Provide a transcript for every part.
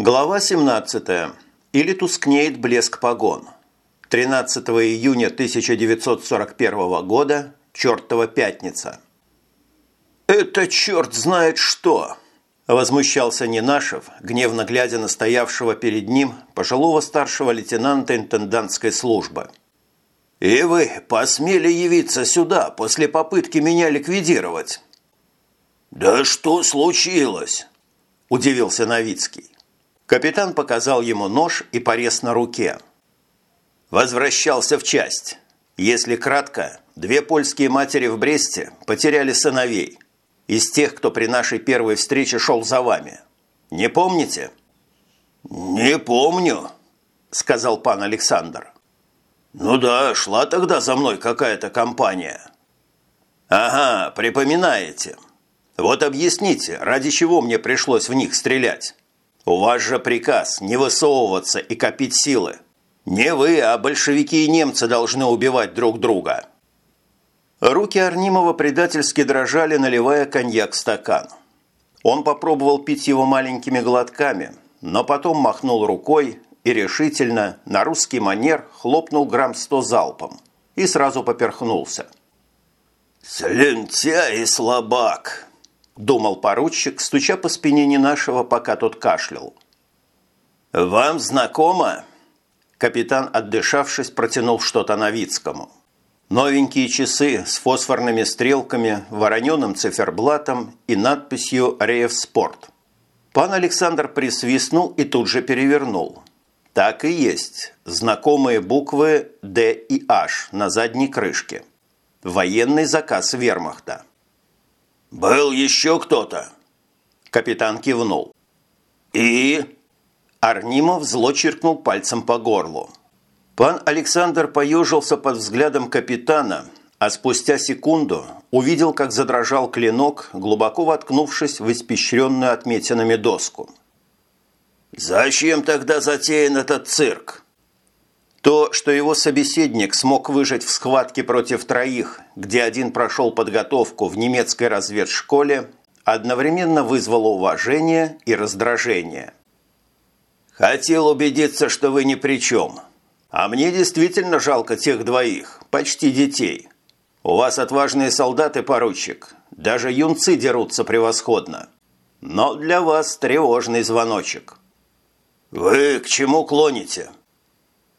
Глава 17. Или тускнеет блеск погон. 13 июня 1941 года. Чертова пятница. «Это черт знает что!» Возмущался Нинашев, гневно глядя на стоявшего перед ним пожилого старшего лейтенанта интендантской службы. «И вы посмели явиться сюда после попытки меня ликвидировать?» «Да что случилось?» – удивился Новицкий. Капитан показал ему нож и порез на руке. Возвращался в часть. Если кратко, две польские матери в Бресте потеряли сыновей. Из тех, кто при нашей первой встрече шел за вами. Не помните? «Не помню», – сказал пан Александр. «Ну да, шла тогда за мной какая-то компания». «Ага, припоминаете. Вот объясните, ради чего мне пришлось в них стрелять?» У вас же приказ не высовываться и копить силы. Не вы, а большевики и немцы должны убивать друг друга». Руки Арнимова предательски дрожали, наливая коньяк в стакан. Он попробовал пить его маленькими глотками, но потом махнул рукой и решительно, на русский манер, хлопнул грамм сто залпом и сразу поперхнулся. «Слюнтяй и слабак!» Думал поручик, стуча по спине не нашего, пока тот кашлял. «Вам знакомо?» Капитан, отдышавшись, протянул что-то Новицкому. Новенькие часы с фосфорными стрелками, вороненым циферблатом и надписью «Реевспорт». Пан Александр присвистнул и тут же перевернул. Так и есть. Знакомые буквы «Д» и «H» на задней крышке. Военный заказ вермахта. «Был еще кто-то?» Капитан кивнул. «И?» Арнимов зло чиркнул пальцем по горлу. Пан Александр поежился под взглядом капитана, а спустя секунду увидел, как задрожал клинок, глубоко воткнувшись в испещренную отметинами доску. «Зачем тогда затеян этот цирк?» То, что его собеседник смог выжить в схватке против троих, где один прошел подготовку в немецкой разведшколе, одновременно вызвало уважение и раздражение. «Хотел убедиться, что вы ни при чем. А мне действительно жалко тех двоих, почти детей. У вас отважные солдаты, поручик. Даже юнцы дерутся превосходно. Но для вас тревожный звоночек». «Вы к чему клоните?»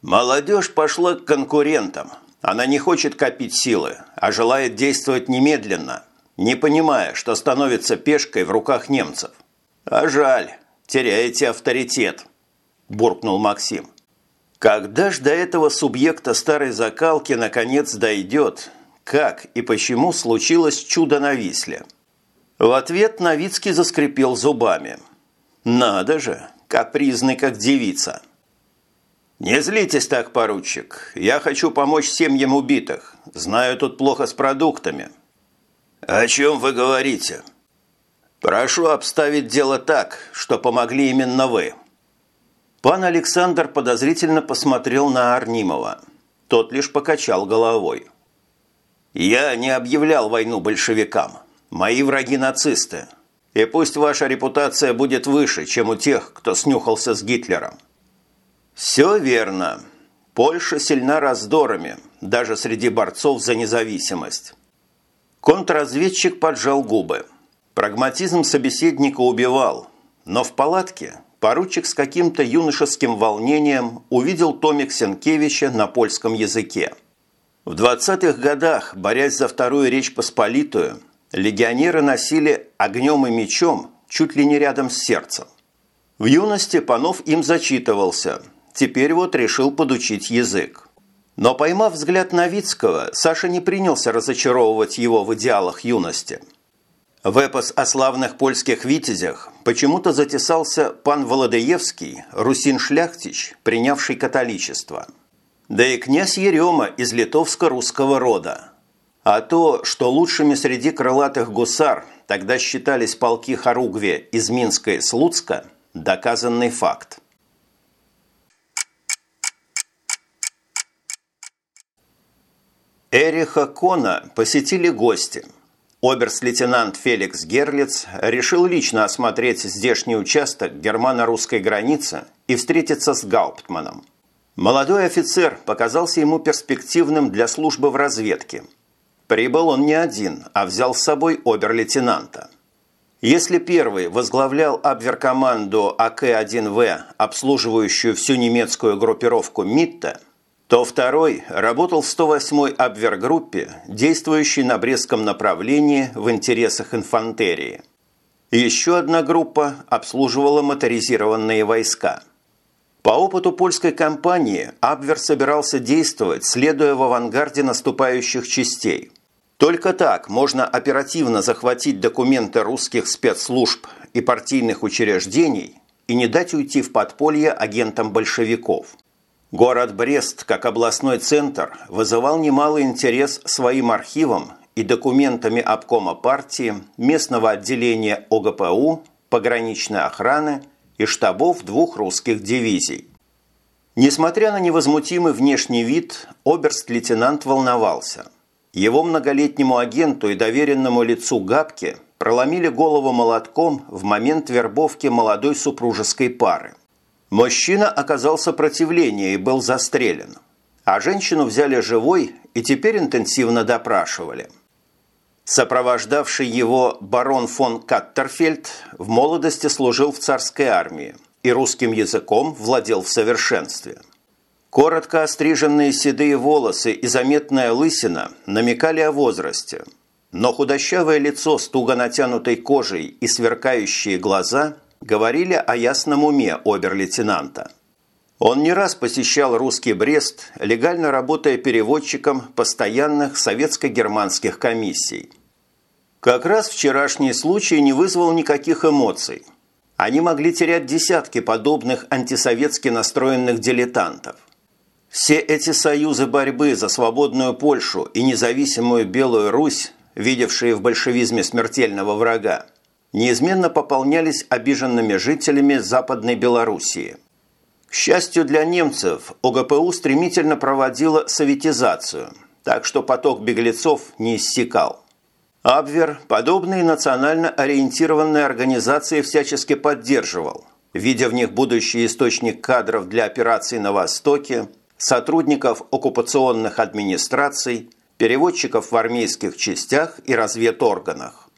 Молодежь пошла к конкурентам. Она не хочет копить силы, а желает действовать немедленно, не понимая, что становится пешкой в руках немцев. А жаль, теряете авторитет, буркнул Максим. Когда ж до этого субъекта старой закалки наконец дойдет, как и почему случилось чудо на Висле? В ответ Новицкий заскрипел зубами. «Надо же, капризный как девица!» «Не злитесь так, поручик. Я хочу помочь семьям убитых. Знаю, тут плохо с продуктами». «О чем вы говорите?» «Прошу обставить дело так, что помогли именно вы». Пан Александр подозрительно посмотрел на Арнимова. Тот лишь покачал головой. «Я не объявлял войну большевикам. Мои враги нацисты. И пусть ваша репутация будет выше, чем у тех, кто снюхался с Гитлером. Все верно. Польша сильна раздорами, даже среди борцов за независимость. Контрразведчик поджал губы. Прагматизм собеседника убивал, но в палатке поручик с каким-то юношеским волнением увидел томик Сенкевича на польском языке. В 20-х годах, борясь за Вторую Речь Посполитую, легионеры носили огнем и мечом чуть ли не рядом с сердцем. В юности Панов им зачитывался – Теперь вот решил подучить язык. Но поймав взгляд Новицкого, Саша не принялся разочаровывать его в идеалах юности. В эпос о славных польских витязях почему-то затесался пан Володеевский, Русин Шляхтич, принявший католичество. Да и князь Ерема из литовско-русского рода. А то, что лучшими среди крылатых гусар тогда считались полки Харугве из Минска и Слуцка – доказанный факт. Эриха Кона посетили гости. оберст-лейтенант Феликс Герлиц решил лично осмотреть здешний участок германо-русской границы и встретиться с Гауптманом. Молодой офицер показался ему перспективным для службы в разведке. Прибыл он не один, а взял с собой обер-лейтенанта. Если первый возглавлял абверкоманду АК-1В, обслуживающую всю немецкую группировку МИТТа, то второй работал в 108-й абвергруппе, действующей на Брестском направлении в интересах инфантерии. Еще одна группа обслуживала моторизированные войска. По опыту польской кампании Абвер собирался действовать, следуя в авангарде наступающих частей. Только так можно оперативно захватить документы русских спецслужб и партийных учреждений и не дать уйти в подполье агентам большевиков – Город Брест, как областной центр, вызывал немалый интерес своим архивом и документами обкома партии, местного отделения ОГПУ, пограничной охраны и штабов двух русских дивизий. Несмотря на невозмутимый внешний вид, оберст-лейтенант волновался. Его многолетнему агенту и доверенному лицу Габке проломили голову молотком в момент вербовки молодой супружеской пары. Мужчина оказал сопротивление и был застрелен. А женщину взяли живой и теперь интенсивно допрашивали. Сопровождавший его барон фон Каттерфельд в молодости служил в царской армии и русским языком владел в совершенстве. Коротко остриженные седые волосы и заметная лысина намекали о возрасте, но худощавое лицо с туго натянутой кожей и сверкающие глаза – говорили о ясном уме обер-лейтенанта. Он не раз посещал русский Брест, легально работая переводчиком постоянных советско-германских комиссий. Как раз вчерашний случай не вызвал никаких эмоций. Они могли терять десятки подобных антисоветски настроенных дилетантов. Все эти союзы борьбы за свободную Польшу и независимую Белую Русь, видевшие в большевизме смертельного врага, неизменно пополнялись обиженными жителями Западной Белоруссии. К счастью для немцев, ОГПУ стремительно проводила советизацию, так что поток беглецов не иссякал. Абвер подобные национально ориентированные организации всячески поддерживал, видя в них будущий источник кадров для операций на Востоке, сотрудников оккупационных администраций, переводчиков в армейских частях и разведорганах.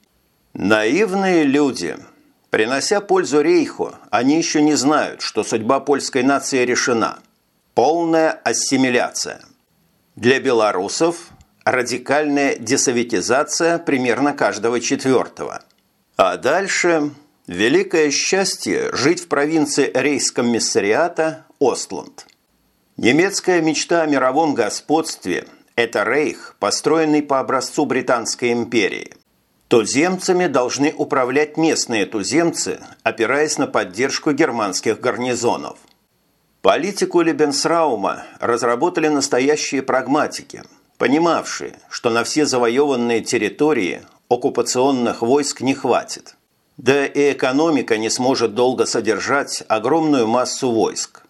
Наивные люди. Принося пользу Рейху, они еще не знают, что судьба польской нации решена. Полная ассимиляция. Для белорусов – радикальная десоветизация примерно каждого четвертого. А дальше – великое счастье жить в провинции Рейхскомиссариата Остланд. Немецкая мечта о мировом господстве – это Рейх, построенный по образцу Британской империи – Туземцами должны управлять местные туземцы, опираясь на поддержку германских гарнизонов. Политику Лебенсраума разработали настоящие прагматики, понимавшие, что на все завоеванные территории оккупационных войск не хватит. Да и экономика не сможет долго содержать огромную массу войск.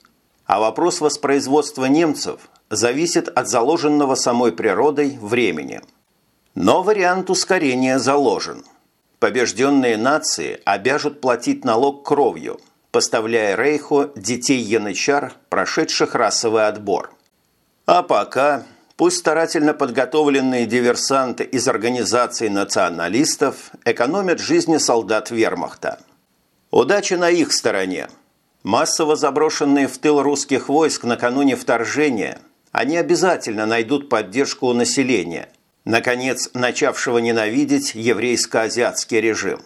А вопрос воспроизводства немцев зависит от заложенного самой природой времени – но вариант ускорения заложен. Побежденные нации обяжут платить налог кровью, поставляя Рейху детей янычар, прошедших расовый отбор. А пока пусть старательно подготовленные диверсанты из организации националистов экономят жизни солдат вермахта. Удача на их стороне. Массово заброшенные в тыл русских войск накануне вторжения, они обязательно найдут поддержку у населения – наконец начавшего ненавидеть еврейско-азиатский режим.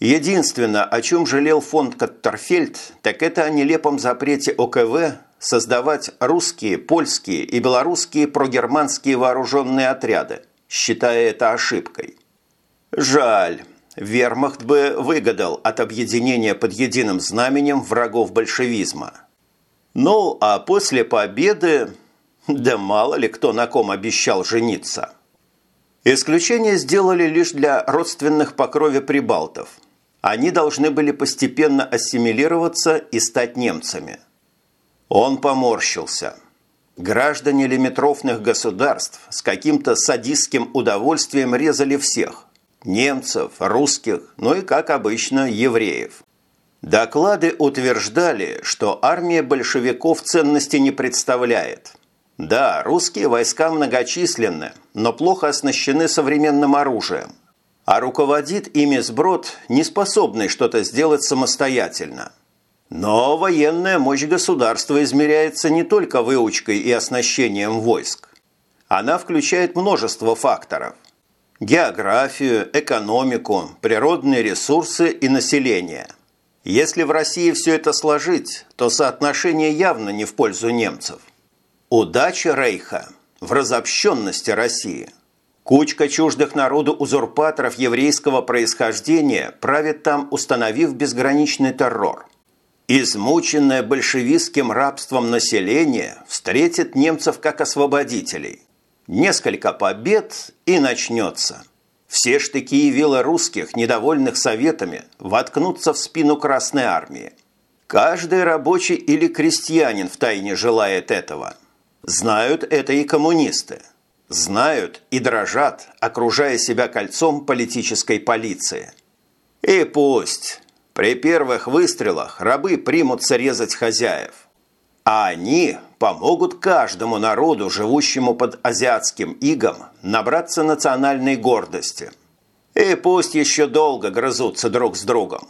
Единственное, о чем жалел фонд Каттерфельд, так это о нелепом запрете ОКВ создавать русские, польские и белорусские прогерманские вооруженные отряды, считая это ошибкой. Жаль, вермахт бы выгадал от объединения под единым знаменем врагов большевизма. Ну, а после победы, да мало ли кто на ком обещал жениться – Исключение сделали лишь для родственных по крови прибалтов. Они должны были постепенно ассимилироваться и стать немцами. Он поморщился. Граждане лимитрофных государств с каким-то садистским удовольствием резали всех, немцев, русских, ну и, как обычно, евреев. Доклады утверждали, что армия большевиков ценности не представляет. Да, русские войска многочисленны, но плохо оснащены современным оружием. А руководит ими сброд, не способный что-то сделать самостоятельно. Но военная мощь государства измеряется не только выучкой и оснащением войск. Она включает множество факторов. Географию, экономику, природные ресурсы и население. Если в России все это сложить, то соотношение явно не в пользу немцев. Удача Рейха в разобщенности России. Кучка чуждых народу узурпаторов еврейского происхождения правит там, установив безграничный террор. Измученное большевистским рабством население встретит немцев как освободителей. Несколько побед и начнется. Все штыки и вилы русских, недовольных советами, воткнутся в спину Красной Армии. Каждый рабочий или крестьянин втайне желает этого. Знают это и коммунисты. Знают и дрожат, окружая себя кольцом политической полиции. И пусть. При первых выстрелах рабы примутся резать хозяев. А они помогут каждому народу, живущему под азиатским игом, набраться национальной гордости. И пусть еще долго грызутся друг с другом.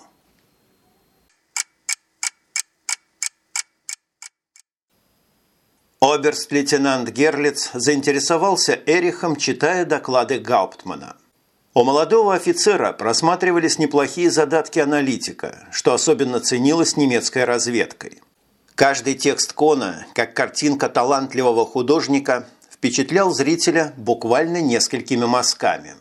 Оберст-лейтенант Герлиц заинтересовался Эрихом, читая доклады Гауптмана. У молодого офицера просматривались неплохие задатки аналитика, что особенно ценилось немецкой разведкой. Каждый текст Кона, как картинка талантливого художника, впечатлял зрителя буквально несколькими мазками.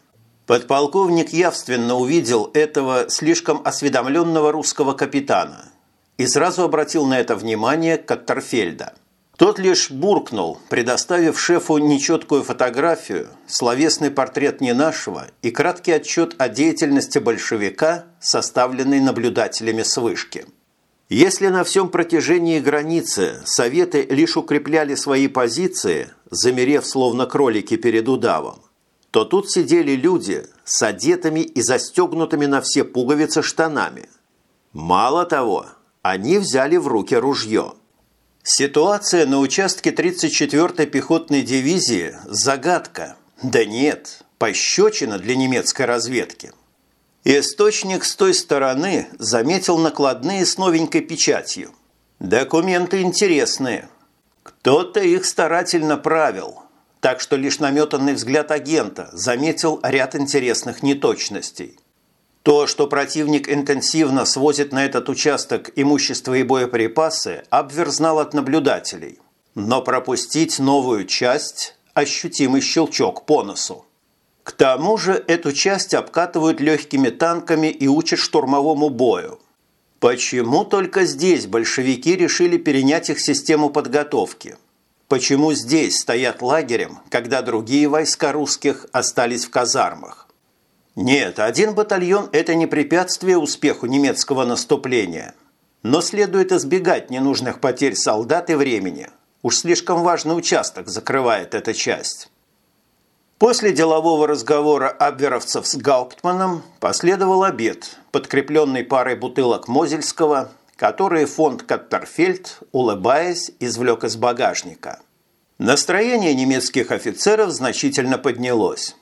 Подполковник явственно увидел этого слишком осведомленного русского капитана и сразу обратил на это внимание Каттерфельда. Тот лишь буркнул, предоставив шефу нечеткую фотографию, словесный портрет не нашего и краткий отчет о деятельности большевика, составленный наблюдателями с вышки. Если на всем протяжении границы Советы лишь укрепляли свои позиции, замерев словно кролики перед удавом, то тут сидели люди с одетыми и застегнутыми на все пуговицы штанами. Мало того, они взяли в руки ружье. Ситуация на участке 34-й пехотной дивизии – загадка. Да нет, пощечина для немецкой разведки – Источник с той стороны заметил накладные с новенькой печатью. Документы интересные. Кто-то их старательно правил, так что лишь наметанный взгляд агента заметил ряд интересных неточностей. То, что противник интенсивно свозит на этот участок имущество и боеприпасы, обверзнал от наблюдателей. Но пропустить новую часть – ощутимый щелчок по носу. К тому же эту часть обкатывают легкими танками и учат штурмовому бою. Почему только здесь большевики решили перенять их систему подготовки? Почему здесь стоят лагерем, когда другие войска русских остались в казармах? Нет, один батальон – это не препятствие успеху немецкого наступления. Но следует избегать ненужных потерь солдат и времени. Уж слишком важный участок закрывает эта часть. После делового разговора абверовцев с Гауптманом последовал обед, подкрепленный парой бутылок Мозельского, которые фонд Каттерфельд, улыбаясь, извлек из багажника. Настроение немецких офицеров значительно поднялось.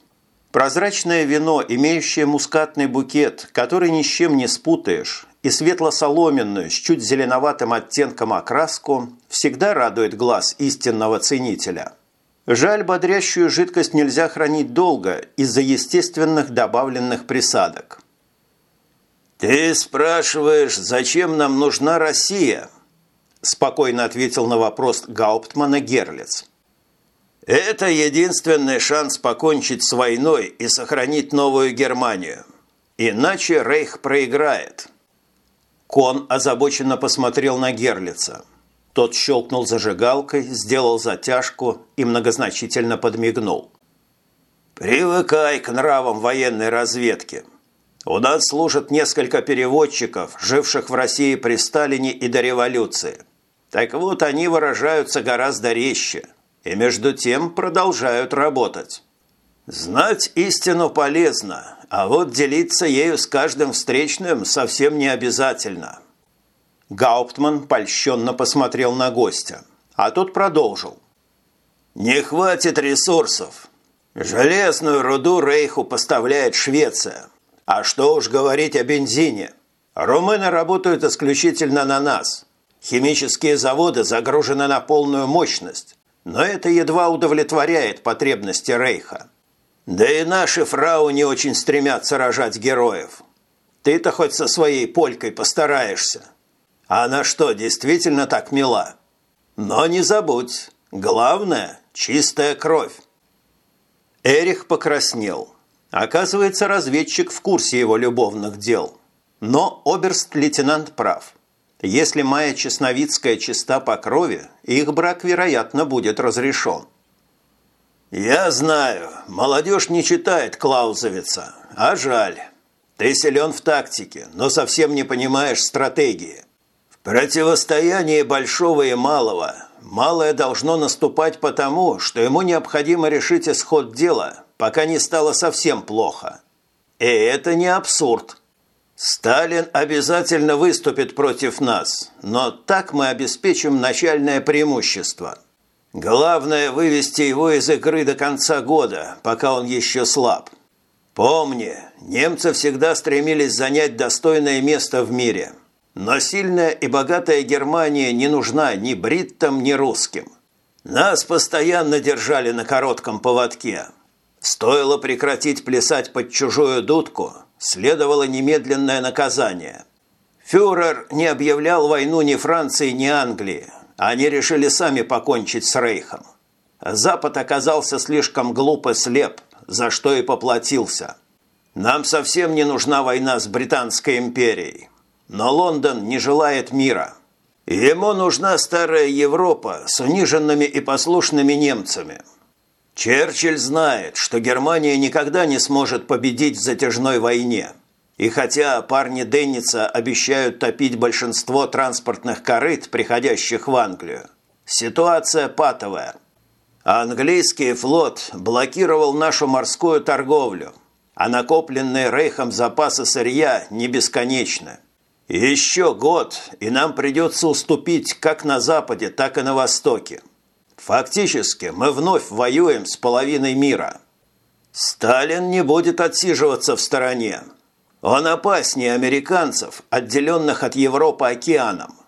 Прозрачное вино, имеющее мускатный букет, который ни с чем не спутаешь, и светло-соломенную с чуть зеленоватым оттенком окраску, всегда радует глаз истинного ценителя – Жаль, бодрящую жидкость нельзя хранить долго из-за естественных добавленных присадок. «Ты спрашиваешь, зачем нам нужна Россия?» спокойно ответил на вопрос Гауптмана Герлиц. «Это единственный шанс покончить с войной и сохранить новую Германию. Иначе Рейх проиграет». Кон озабоченно посмотрел на Герлица. Тот щелкнул зажигалкой, сделал затяжку и многозначительно подмигнул. «Привыкай к нравам военной разведки. У нас служат несколько переводчиков, живших в России при Сталине и до революции. Так вот, они выражаются гораздо резче и между тем продолжают работать». Знать истину полезно, а вот делиться ею с каждым встречным совсем не обязательно. Гауптман польщенно посмотрел на гостя, а тот продолжил. «Не хватит ресурсов. Железную руду Рейху поставляет Швеция. А что уж говорить о бензине. Румыны работают исключительно на нас. Химические заводы загружены на полную мощность, но это едва удовлетворяет потребности Рейха. Да и наши фрау не очень стремятся рожать героев. Ты-то хоть со своей полькой постараешься. Она что, действительно так мила? Но не забудь, главное – чистая кровь. Эрих покраснел. Оказывается, разведчик в курсе его любовных дел. Но оберст-лейтенант прав. Если Майя Чесновицкая чиста по крови, их брак, вероятно, будет разрешен. «Я знаю, молодежь не читает Клаузовица, а жаль. Ты силен в тактике, но совсем не понимаешь стратегии. В противостоянии большого и малого малое должно наступать потому, что ему необходимо решить исход дела, пока не стало совсем плохо. И это не абсурд. Сталин обязательно выступит против нас, но так мы обеспечим начальное преимущество – Главное – вывести его из игры до конца года, пока он еще слаб. Помни, немцы всегда стремились занять достойное место в мире. Но сильная и богатая Германия не нужна ни бриттам, ни русским. Нас постоянно держали на коротком поводке. Стоило прекратить плясать под чужую дудку, следовало немедленное наказание. Фюрер не объявлял войну ни Франции, ни Англии, они решили сами покончить с Рейхом. Запад оказался слишком глуп и слеп, за что и поплатился. Нам совсем не нужна война с Британской империей. Но Лондон не желает мира. Ему нужна старая Европа с униженными и послушными немцами. Черчилль знает, что Германия никогда не сможет победить в затяжной войне – и хотя парни Денниса обещают топить большинство транспортных корыт, приходящих в Англию, ситуация патовая. Английский флот блокировал нашу морскую торговлю, а накопленные Рейхом запасы сырья не бесконечны. Еще год, и нам придется уступить как на Западе, так и на Востоке. Фактически мы вновь воюем с половиной мира. Сталин не будет отсиживаться в стороне. Он опаснее американцев, отделенных от Европы океаном.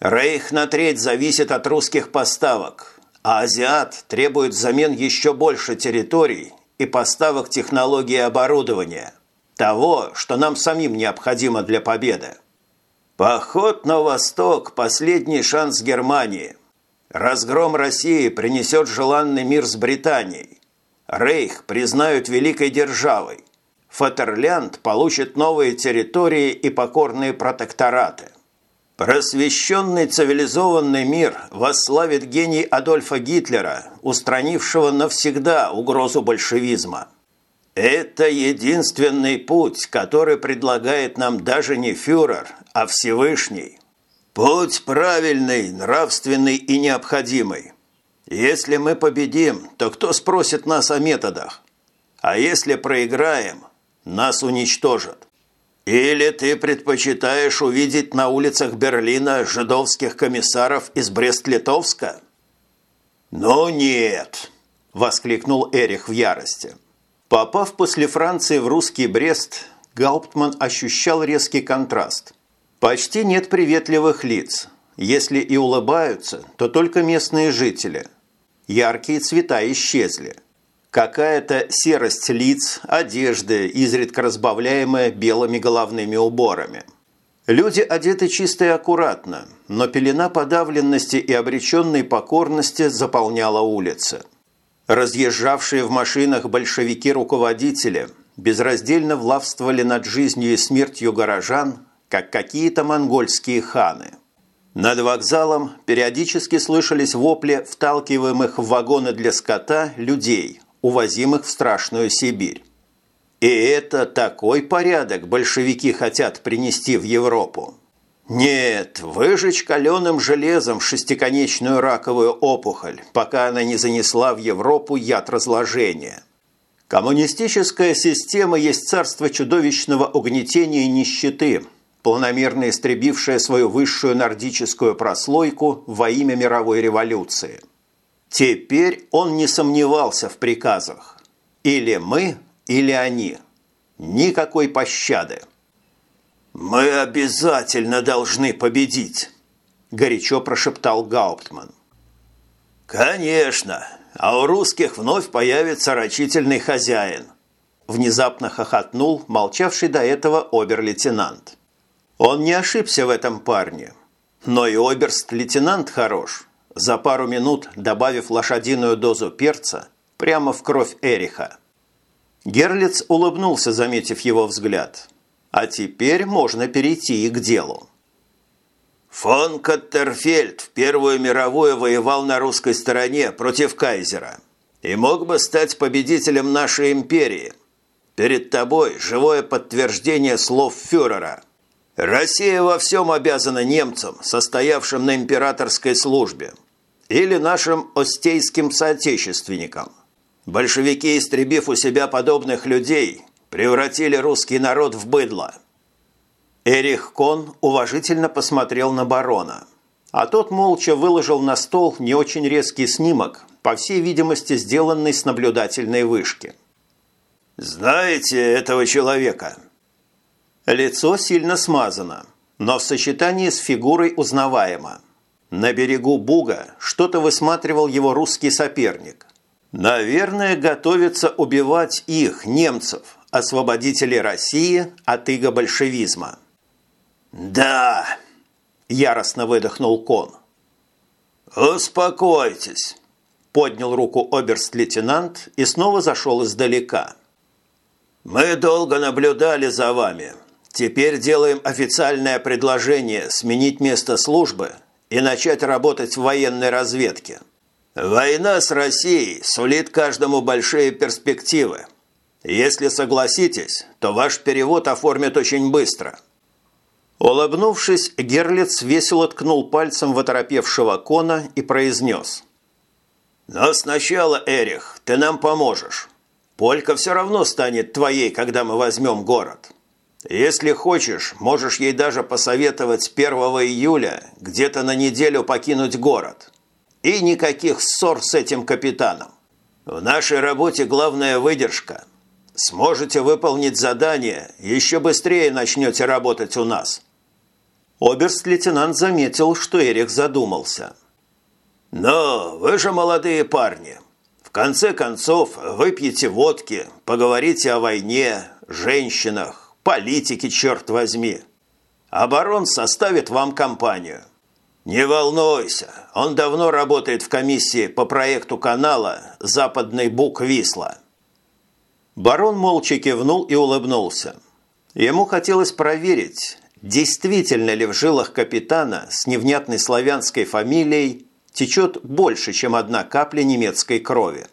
Рейх на треть зависит от русских поставок, а азиат требует взамен еще больше территорий и поставок технологий и оборудования, того, что нам самим необходимо для победы. Поход на восток – последний шанс Германии. Разгром России принесет желанный мир с Британией. Рейх признают великой державой. Фатерлянд получит новые территории и покорные протектораты. Просвещенный цивилизованный мир восславит гений Адольфа Гитлера, устранившего навсегда угрозу большевизма. Это единственный путь, который предлагает нам даже не фюрер, а Всевышний. Путь правильный, нравственный и необходимый. Если мы победим, то кто спросит нас о методах? А если проиграем, нас уничтожат. Или ты предпочитаешь увидеть на улицах Берлина жидовских комиссаров из Брест-Литовска? «Ну нет!» – воскликнул Эрих в ярости. Попав после Франции в русский Брест, Гауптман ощущал резкий контраст. Почти нет приветливых лиц. Если и улыбаются, то только местные жители. Яркие цвета исчезли – Какая-то серость лиц, одежды, изредка разбавляемая белыми головными уборами. Люди одеты чисто и аккуратно, но пелена подавленности и обреченной покорности заполняла улицы. Разъезжавшие в машинах большевики-руководители безраздельно влавствовали над жизнью и смертью горожан, как какие-то монгольские ханы. Над вокзалом периодически слышались вопли вталкиваемых в вагоны для скота людей – увозимых в страшную Сибирь. И это такой порядок большевики хотят принести в Европу. Нет, выжечь каленым железом шестиконечную раковую опухоль, пока она не занесла в Европу яд разложения. Коммунистическая система есть царство чудовищного угнетения и нищеты, планомерно истребившая свою высшую нордическую прослойку во имя мировой революции. Теперь он не сомневался в приказах. Или мы, или они. Никакой пощады. «Мы обязательно должны победить», – горячо прошептал Гауптман. «Конечно, а у русских вновь появится рачительный хозяин», – внезапно хохотнул молчавший до этого обер-лейтенант. Он не ошибся в этом парне, но и оберст-лейтенант хорош, за пару минут добавив лошадиную дозу перца прямо в кровь Эриха. Герлиц улыбнулся, заметив его взгляд. А теперь можно перейти и к делу. Фон Каттерфельд в Первую мировую воевал на русской стороне против кайзера и мог бы стать победителем нашей империи. Перед тобой живое подтверждение слов фюрера. Россия во всем обязана немцам, состоявшим на императорской службе, или нашим остейским соотечественникам. Большевики, истребив у себя подобных людей, превратили русский народ в быдло – Эрих Кон уважительно посмотрел на барона, а тот молча выложил на стол не очень резкий снимок, по всей видимости, сделанный с наблюдательной вышки. «Знаете этого человека?» Лицо сильно смазано, но в сочетании с фигурой узнаваемо. На берегу Буга что-то высматривал его русский соперник. Наверное, готовится убивать их, немцев, освободителей России от иго большевизма. «Да!» – яростно выдохнул Кон. «Успокойтесь!» – поднял руку оберст-лейтенант и снова зашел издалека. «Мы долго наблюдали за вами. Теперь делаем официальное предложение сменить место службы и начать работать в военной разведке. Война с Россией сулит каждому большие перспективы. Если согласитесь, то ваш перевод оформят очень быстро». Улыбнувшись, Герлиц весело ткнул пальцем в оторопевшего Кона и произнес. «Но сначала, Эрих, ты нам поможешь. Полька все равно станет твоей, когда мы возьмем город. Если хочешь, можешь ей даже посоветовать 1 июля где-то на неделю покинуть город. И никаких ссор с этим капитаном. В нашей работе главная выдержка. Сможете выполнить задание, еще быстрее начнете работать у нас». Оберст-лейтенант заметил, что Эрик задумался. «Но вы же молодые парни. В конце концов, выпьете водки, поговорите о войне, женщинах, политике, черт возьми. Оборон составит вам компанию. Не волнуйся, он давно работает в комиссии по проекту канала «Западный Бук-Висла». Барон молча кивнул и улыбнулся. Ему хотелось проверить, Действительно ли в жилах капитана с невнятной славянской фамилией течет больше, чем одна капля немецкой крови?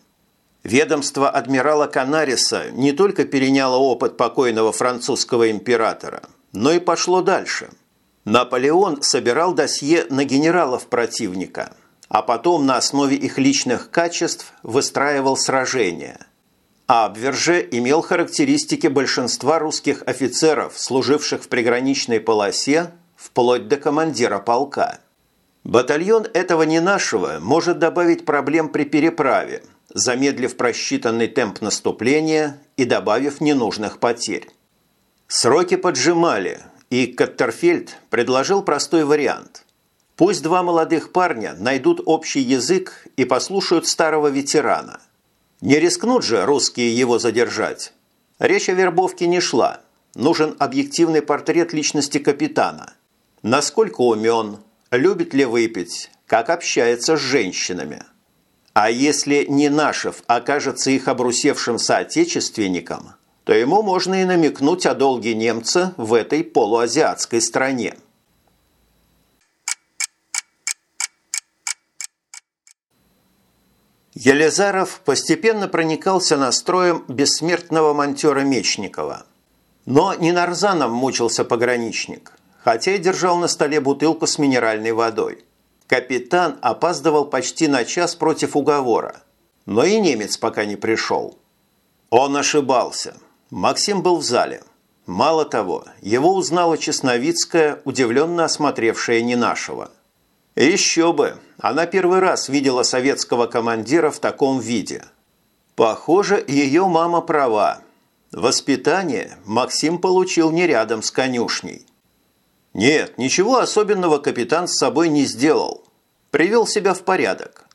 Ведомство адмирала Канариса не только переняло опыт покойного французского императора, но и пошло дальше. Наполеон собирал досье на генералов противника, а потом на основе их личных качеств выстраивал сражения – Абвер же имел характеристики большинства русских офицеров, служивших в приграничной полосе, вплоть до командира полка. Батальон этого не нашего может добавить проблем при переправе, замедлив просчитанный темп наступления и добавив ненужных потерь. Сроки поджимали, и Каттерфельд предложил простой вариант. Пусть два молодых парня найдут общий язык и послушают старого ветерана – не рискнут же русские его задержать. Речь о вербовке не шла. Нужен объективный портрет личности капитана. Насколько умен, любит ли выпить, как общается с женщинами. А если не Нашев окажется их обрусевшим соотечественником, то ему можно и намекнуть о долге немца в этой полуазиатской стране. Елизаров постепенно проникался настроем бессмертного монтера Мечникова. Но не нарзаном мучился пограничник, хотя и держал на столе бутылку с минеральной водой. Капитан опаздывал почти на час против уговора, но и немец пока не пришел. Он ошибался. Максим был в зале. Мало того, его узнала Чесновицкая, удивленно осмотревшая не нашего. Еще бы, она первый раз видела советского командира в таком виде. Похоже, ее мама права. Воспитание Максим получил не рядом с конюшней. Нет, ничего особенного капитан с собой не сделал. Привел себя в порядок.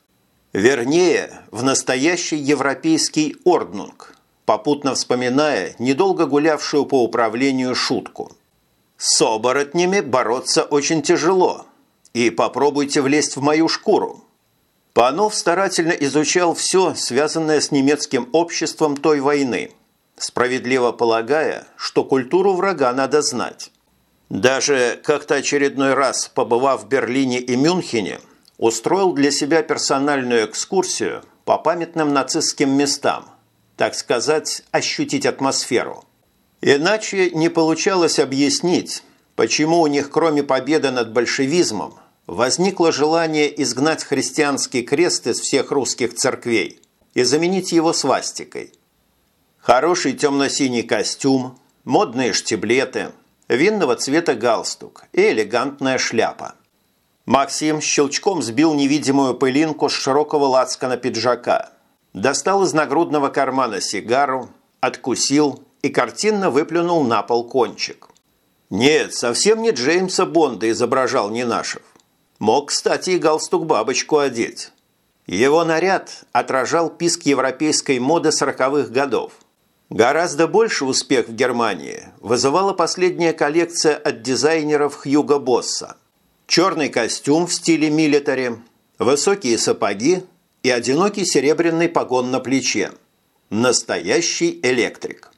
Вернее, в настоящий европейский орднунг, попутно вспоминая недолго гулявшую по управлению шутку. С оборотнями бороться очень тяжело. И попробуйте влезть в мою шкуру. Панов старательно изучал все, связанное с немецким обществом той войны, справедливо полагая, что культуру врага надо знать. Даже как-то очередной раз, побывав в Берлине и Мюнхене, устроил для себя персональную экскурсию по памятным нацистским местам, так сказать, ощутить атмосферу. Иначе не получалось объяснить, почему у них кроме победы над большевизмом возникло желание изгнать христианский крест из всех русских церквей и заменить его свастикой. Хороший темно-синий костюм, модные штиблеты, винного цвета галстук и элегантная шляпа. Максим щелчком сбил невидимую пылинку с широкого лацкана пиджака, достал из нагрудного кармана сигару, откусил и картинно выплюнул на пол кончик. Нет, совсем не Джеймса Бонда изображал Нинашев. Мог, кстати, и галстук-бабочку одеть. Его наряд отражал писк европейской моды сороковых годов. Гораздо больше успех в Германии вызывала последняя коллекция от дизайнеров Хьюго Босса. Черный костюм в стиле милитари, высокие сапоги и одинокий серебряный погон на плече. Настоящий электрик.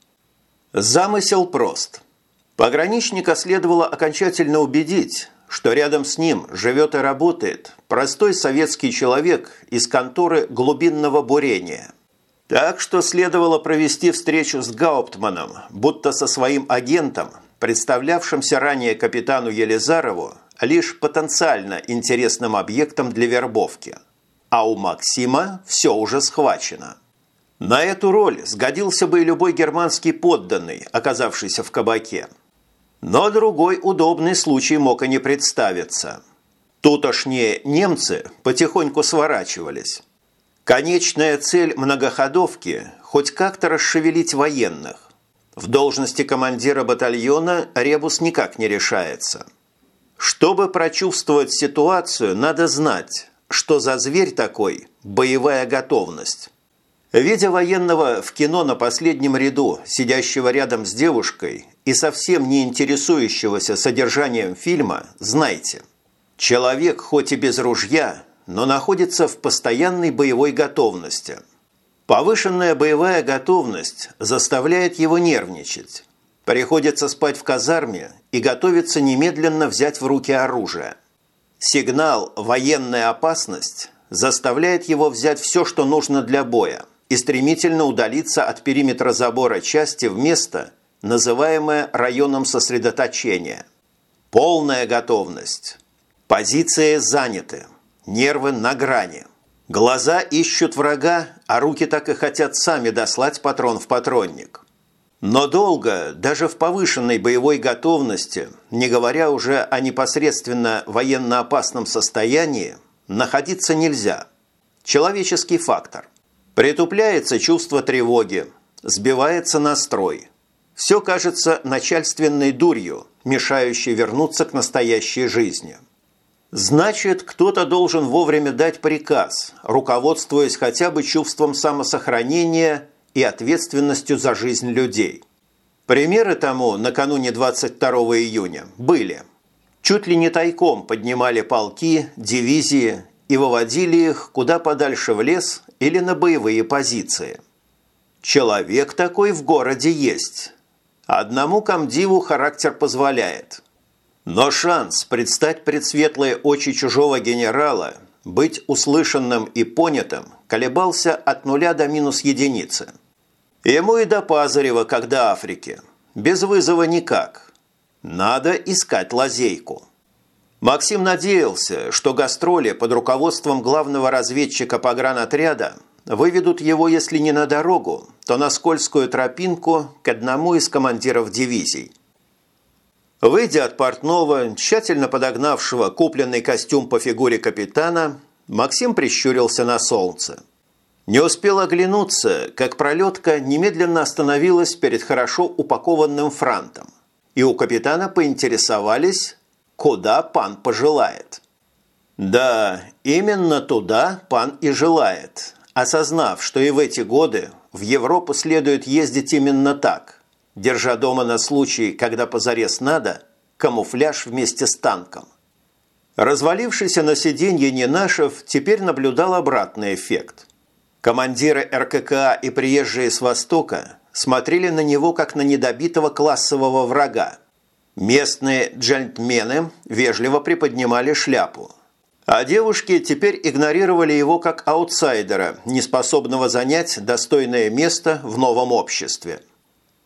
Замысел прост. Пограничника следовало окончательно убедить, что рядом с ним живет и работает простой советский человек из конторы глубинного бурения. Так что следовало провести встречу с Гауптманом, будто со своим агентом, представлявшимся ранее капитану Елизарову лишь потенциально интересным объектом для вербовки. А у Максима все уже схвачено. На эту роль сгодился бы и любой германский подданный, оказавшийся в кабаке – но другой удобный случай мог и не представиться. Тутошние немцы потихоньку сворачивались. Конечная цель многоходовки – хоть как-то расшевелить военных. В должности командира батальона Ребус никак не решается. Чтобы прочувствовать ситуацию, надо знать, что за зверь такой – боевая готовность. Видя военного в кино на последнем ряду, сидящего рядом с девушкой и совсем не интересующегося содержанием фильма, знайте, человек хоть и без ружья, но находится в постоянной боевой готовности. Повышенная боевая готовность заставляет его нервничать. Приходится спать в казарме и готовиться немедленно взять в руки оружие. Сигнал «военная опасность» заставляет его взять все, что нужно для боя – и стремительно удалиться от периметра забора части в место, называемое районом сосредоточения. Полная готовность. Позиции заняты. Нервы на грани. Глаза ищут врага, а руки так и хотят сами дослать патрон в патронник. Но долго, даже в повышенной боевой готовности, не говоря уже о непосредственно военно опасном состоянии, находиться нельзя. Человеческий фактор. Притупляется чувство тревоги, сбивается настрой. Все кажется начальственной дурью, мешающей вернуться к настоящей жизни. Значит, кто-то должен вовремя дать приказ, руководствуясь хотя бы чувством самосохранения и ответственностью за жизнь людей. Примеры тому накануне 22 июня были. Чуть ли не тайком поднимали полки, дивизии и выводили их куда подальше в лес или на боевые позиции. Человек такой в городе есть. Одному комдиву характер позволяет. Но шанс предстать пред светлые очи чужого генерала, быть услышанным и понятым, колебался от нуля до минус единицы. Ему и до Пазарева, как до Африки. Без вызова никак. Надо искать лазейку. Максим надеялся, что гастроли под руководством главного разведчика погранотряда выведут его, если не на дорогу, то на скользкую тропинку к одному из командиров дивизий. Выйдя от портного, тщательно подогнавшего купленный костюм по фигуре капитана, Максим прищурился на солнце. Не успел оглянуться, как пролетка немедленно остановилась перед хорошо упакованным франтом, и у капитана поинтересовались, куда пан пожелает. Да, именно туда пан и желает, осознав, что и в эти годы в Европу следует ездить именно так, держа дома на случай, когда позарез надо, камуфляж вместе с танком. Развалившийся на сиденье Ненашев теперь наблюдал обратный эффект. Командиры РККА и приезжие с Востока смотрели на него как на недобитого классового врага. Местные джентльмены вежливо приподнимали шляпу – а девушки теперь игнорировали его как аутсайдера, неспособного занять достойное место в новом обществе.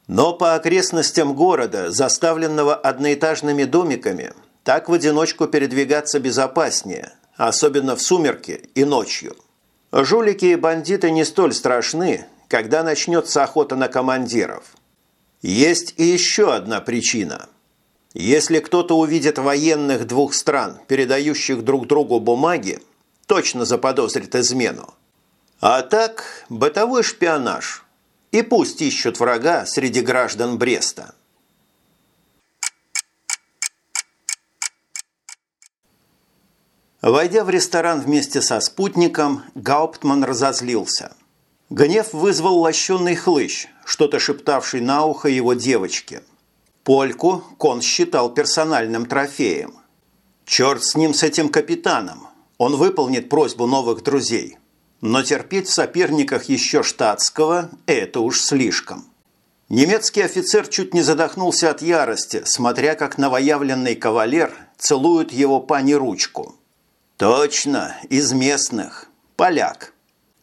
Но по окрестностям города, заставленного одноэтажными домиками, так в одиночку передвигаться безопаснее, особенно в сумерки и ночью. Жулики и бандиты не столь страшны, когда начнется охота на командиров. Есть и еще одна причина – если кто-то увидит военных двух стран, передающих друг другу бумаги, точно заподозрит измену. А так, бытовой шпионаж. И пусть ищут врага среди граждан Бреста. Войдя в ресторан вместе со спутником, Гауптман разозлился. Гнев вызвал лощенный хлыщ, что-то шептавший на ухо его девочке – Польку Кон считал персональным трофеем. Черт с ним, с этим капитаном. Он выполнит просьбу новых друзей. Но терпеть в соперниках еще штатского – это уж слишком. Немецкий офицер чуть не задохнулся от ярости, смотря как новоявленный кавалер целует его пани ручку. Точно, из местных. Поляк.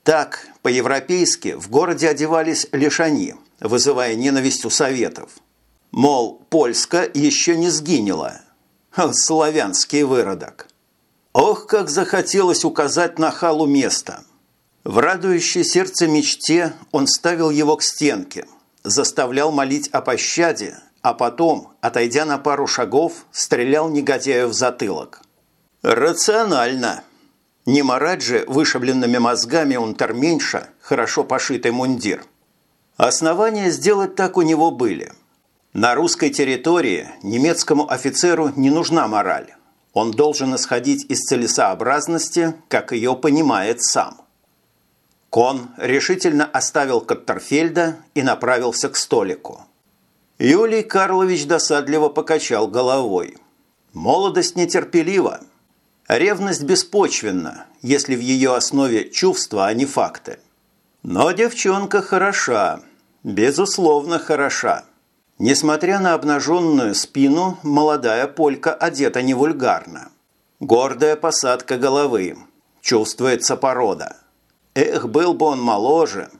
Так, по-европейски, в городе одевались лишь они, вызывая ненависть у советов. Мол, Польска еще не сгинела. Славянский выродок. Ох, как захотелось указать на халу место. В радующей сердце мечте он ставил его к стенке, заставлял молить о пощаде, а потом, отойдя на пару шагов, стрелял негодяю в затылок. Рационально. Не марать же вышибленными мозгами унтерменьша хорошо пошитый мундир. Основания сделать так у него были – на русской территории немецкому офицеру не нужна мораль. Он должен исходить из целесообразности, как ее понимает сам. Кон решительно оставил Каттерфельда и направился к столику. Юлий Карлович досадливо покачал головой. Молодость нетерпелива. Ревность беспочвенна, если в ее основе чувства, а не факты. Но девчонка хороша, безусловно хороша. Несмотря на обнаженную спину, молодая полька одета не вульгарно. Гордая посадка головы. Чувствуется порода. Эх, был бы он моложе.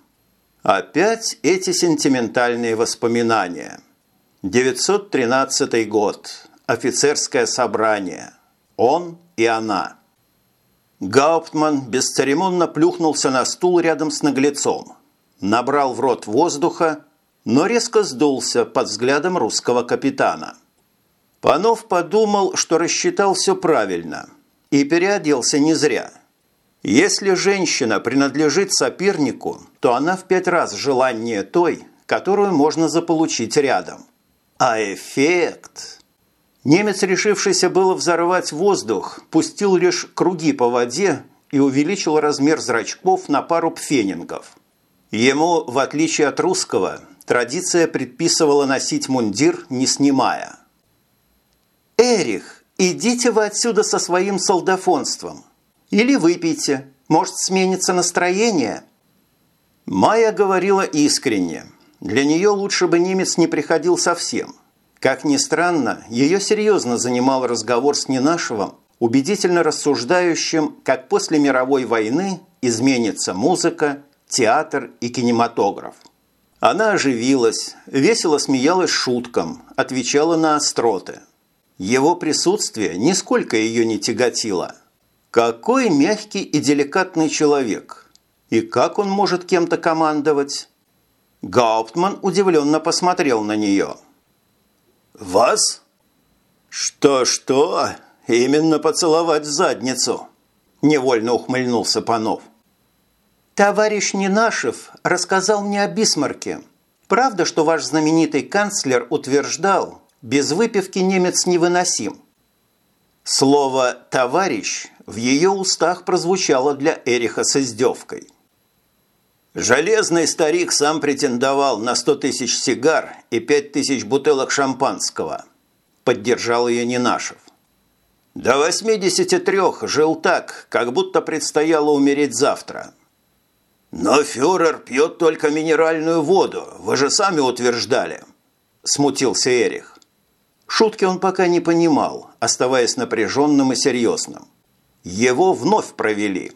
Опять эти сентиментальные воспоминания. 913 год. Офицерское собрание. Он и она. Гауптман бесцеремонно плюхнулся на стул рядом с наглецом. Набрал в рот воздуха но резко сдулся под взглядом русского капитана. Панов подумал, что рассчитал все правильно и переоделся не зря. Если женщина принадлежит сопернику, то она в пять раз желаннее той, которую можно заполучить рядом. А эффект... Немец, решившийся было взорвать воздух, пустил лишь круги по воде и увеличил размер зрачков на пару пфенингов. Ему, в отличие от русского, Традиция предписывала носить мундир, не снимая. «Эрих, идите вы отсюда со своим солдафонством. Или выпейте, может, сменится настроение?» Майя говорила искренне. Для нее лучше бы немец не приходил совсем. Как ни странно, ее серьезно занимал разговор с Ненашевым, убедительно рассуждающим, как после мировой войны изменится музыка, театр и кинематограф. Она оживилась, весело смеялась шуткам, отвечала на остроты. Его присутствие нисколько ее не тяготило. Какой мягкий и деликатный человек. И как он может кем-то командовать? Гауптман удивленно посмотрел на нее. «Вас?» «Что-что? Именно поцеловать задницу!» Невольно ухмыльнулся Панов. «Товарищ Нинашев рассказал мне о Бисмарке. Правда, что ваш знаменитый канцлер утверждал, без выпивки немец невыносим?» Слово «товарищ» в ее устах прозвучало для Эриха с издевкой. Железный старик сам претендовал на сто тысяч сигар и пять тысяч бутылок шампанского. Поддержал ее Нинашев. До 83 жил так, как будто предстояло умереть завтра. «Но фюрер пьет только минеральную воду, вы же сами утверждали», – смутился Эрих. Шутки он пока не понимал, оставаясь напряженным и серьезным. Его вновь провели.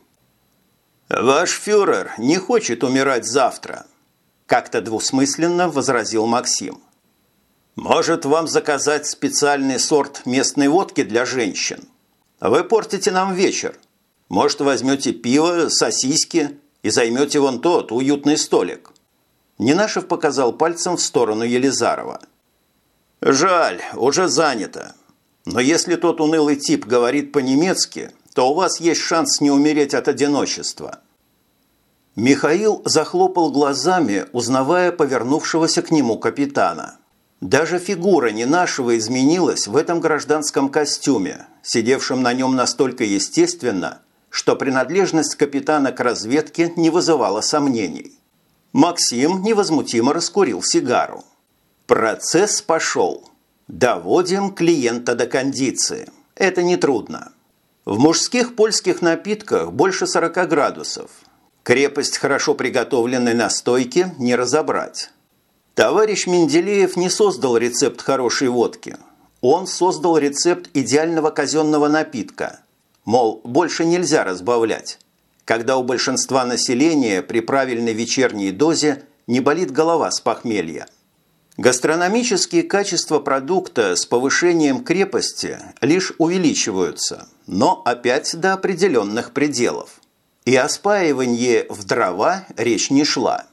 «Ваш фюрер не хочет умирать завтра», – как-то двусмысленно возразил Максим. Может, вам заказать специальный сорт местной водки для женщин? Вы портите нам вечер. Может, возьмете пиво, сосиски и займете вон тот уютный столик?» Нинашев показал пальцем в сторону Елизарова. «Жаль, уже занято. Но если тот унылый тип говорит по-немецки, то у вас есть шанс не умереть от одиночества». Михаил захлопал глазами, узнавая повернувшегося к нему капитана. Даже фигура не нашего изменилась в этом гражданском костюме, сидевшем на нем настолько естественно, что принадлежность капитана к разведке не вызывала сомнений. Максим невозмутимо раскурил сигару. Процесс пошел. Доводим клиента до кондиции. Это нетрудно. В мужских польских напитках больше 40 градусов. Крепость хорошо приготовленной настойки не разобрать. Товарищ Менделеев не создал рецепт хорошей водки. Он создал рецепт идеального казенного напитка. Мол, больше нельзя разбавлять. Когда у большинства населения при правильной вечерней дозе не болит голова с похмелья. Гастрономические качества продукта с повышением крепости лишь увеличиваются, но опять до определенных пределов. И о спаивании в дрова речь не шла.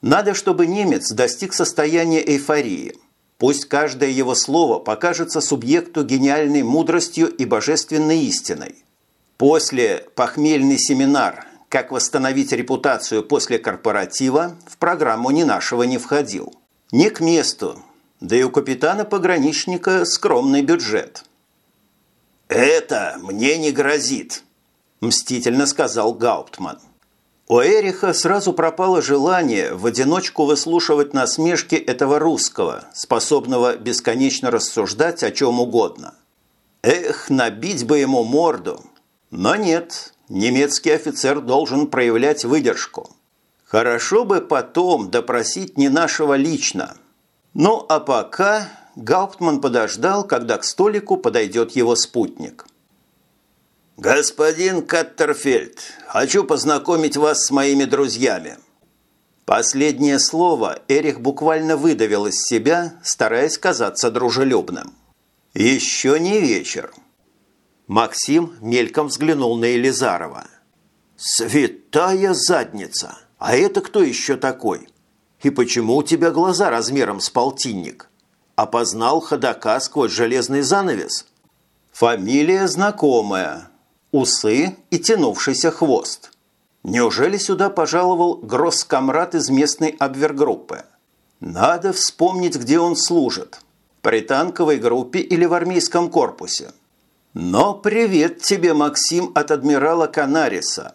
Надо, чтобы немец достиг состояния эйфории. Пусть каждое его слово покажется субъекту гениальной мудростью и божественной истиной. После «Похмельный семинар. Как восстановить репутацию после корпоратива» в программу ни нашего не входил. Не к месту. Да и у капитана-пограничника скромный бюджет. «Это мне не грозит», – мстительно сказал Гауптман. У Эриха сразу пропало желание в одиночку выслушивать насмешки этого русского, способного бесконечно рассуждать о чем угодно. Эх, набить бы ему морду. Но нет, немецкий офицер должен проявлять выдержку. Хорошо бы потом допросить не нашего лично. Ну а пока Гауптман подождал, когда к столику подойдет его спутник. «Господин Каттерфельд, хочу познакомить вас с моими друзьями». Последнее слово Эрих буквально выдавил из себя, стараясь казаться дружелюбным. «Еще не вечер». Максим мельком взглянул на Елизарова. «Святая задница! А это кто еще такой? И почему у тебя глаза размером с полтинник? Опознал ходока сквозь железный занавес?» «Фамилия знакомая, усы и тянувшийся хвост. Неужели сюда пожаловал гросскомрад из местной обвергруппы? Надо вспомнить, где он служит. При танковой группе или в армейском корпусе. Но привет тебе, Максим, от адмирала Канариса.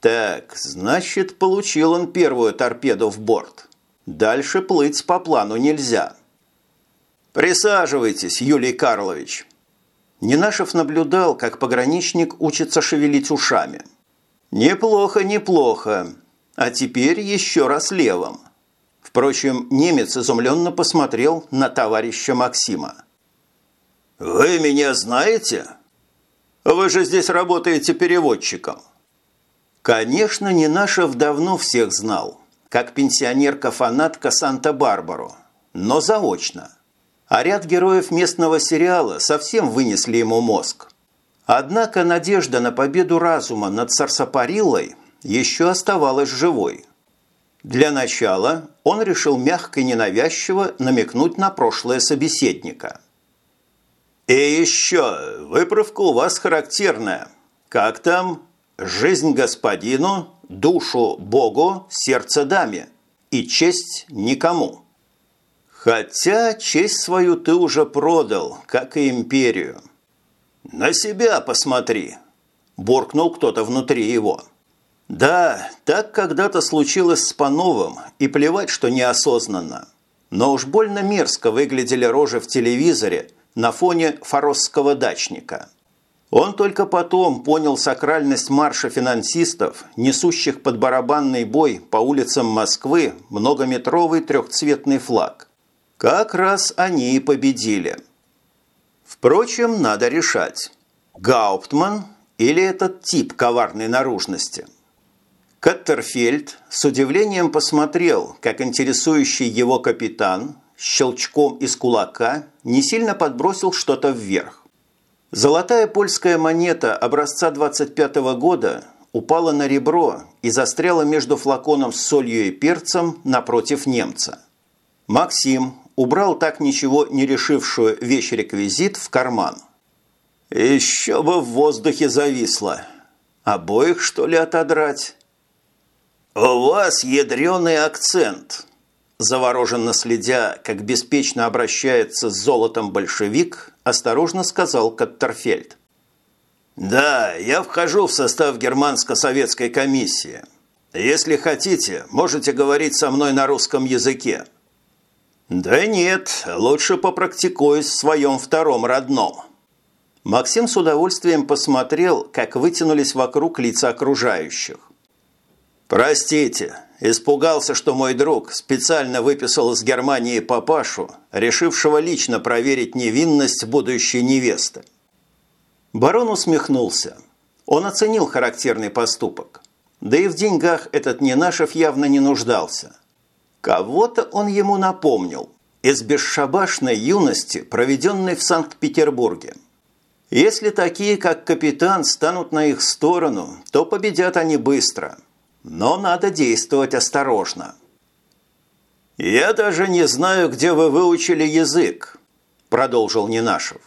Так, значит, получил он первую торпеду в борт. Дальше плыть по плану нельзя. Присаживайтесь, Юлий Карлович. Ненашев наблюдал, как пограничник учится шевелить ушами. «Неплохо, неплохо. А теперь еще раз левым». Впрочем, немец изумленно посмотрел на товарища Максима. «Вы меня знаете? Вы же здесь работаете переводчиком». Конечно, Ненашев давно всех знал, как пенсионерка-фанатка Санта-Барбару, но заочно – а ряд героев местного сериала совсем вынесли ему мозг. Однако надежда на победу разума над Сарсапариллой еще оставалась живой. Для начала он решил мягко и ненавязчиво намекнуть на прошлое собеседника. «И еще, выправка у вас характерная. Как там? Жизнь господину, душу Богу, сердце даме и честь никому». Хотя честь свою ты уже продал, как и империю. На себя посмотри, буркнул кто-то внутри его. Да, так когда-то случилось с Пановым, и плевать, что неосознанно. Но уж больно мерзко выглядели рожи в телевизоре на фоне форосского дачника. Он только потом понял сакральность марша финансистов, несущих под барабанный бой по улицам Москвы многометровый трехцветный флаг. Как раз они и победили. Впрочем, надо решать, Гауптман или этот тип коварной наружности. Каттерфельд с удивлением посмотрел, как интересующий его капитан щелчком из кулака не сильно подбросил что-то вверх. Золотая польская монета образца 25 -го года упала на ребро и застряла между флаконом с солью и перцем напротив немца. Максим, убрал так ничего не решившую вещь-реквизит в карман. «Еще бы в воздухе зависло. Обоих, что ли, отодрать?» «У вас ядреный акцент», завороженно следя, как беспечно обращается с золотом большевик, осторожно сказал Каттерфельд. «Да, я вхожу в состав германско-советской комиссии. Если хотите, можете говорить со мной на русском языке. «Да нет, лучше попрактикуюсь в своем втором родном». Максим с удовольствием посмотрел, как вытянулись вокруг лица окружающих. «Простите, испугался, что мой друг специально выписал из Германии папашу, решившего лично проверить невинность будущей невесты». Барон усмехнулся. Он оценил характерный поступок. Да и в деньгах этот Ненашев явно не нуждался – Кого-то он ему напомнил из бесшабашной юности, проведенной в Санкт-Петербурге. Если такие, как капитан, станут на их сторону, то победят они быстро. Но надо действовать осторожно. «Я даже не знаю, где вы выучили язык», – продолжил Ненашев.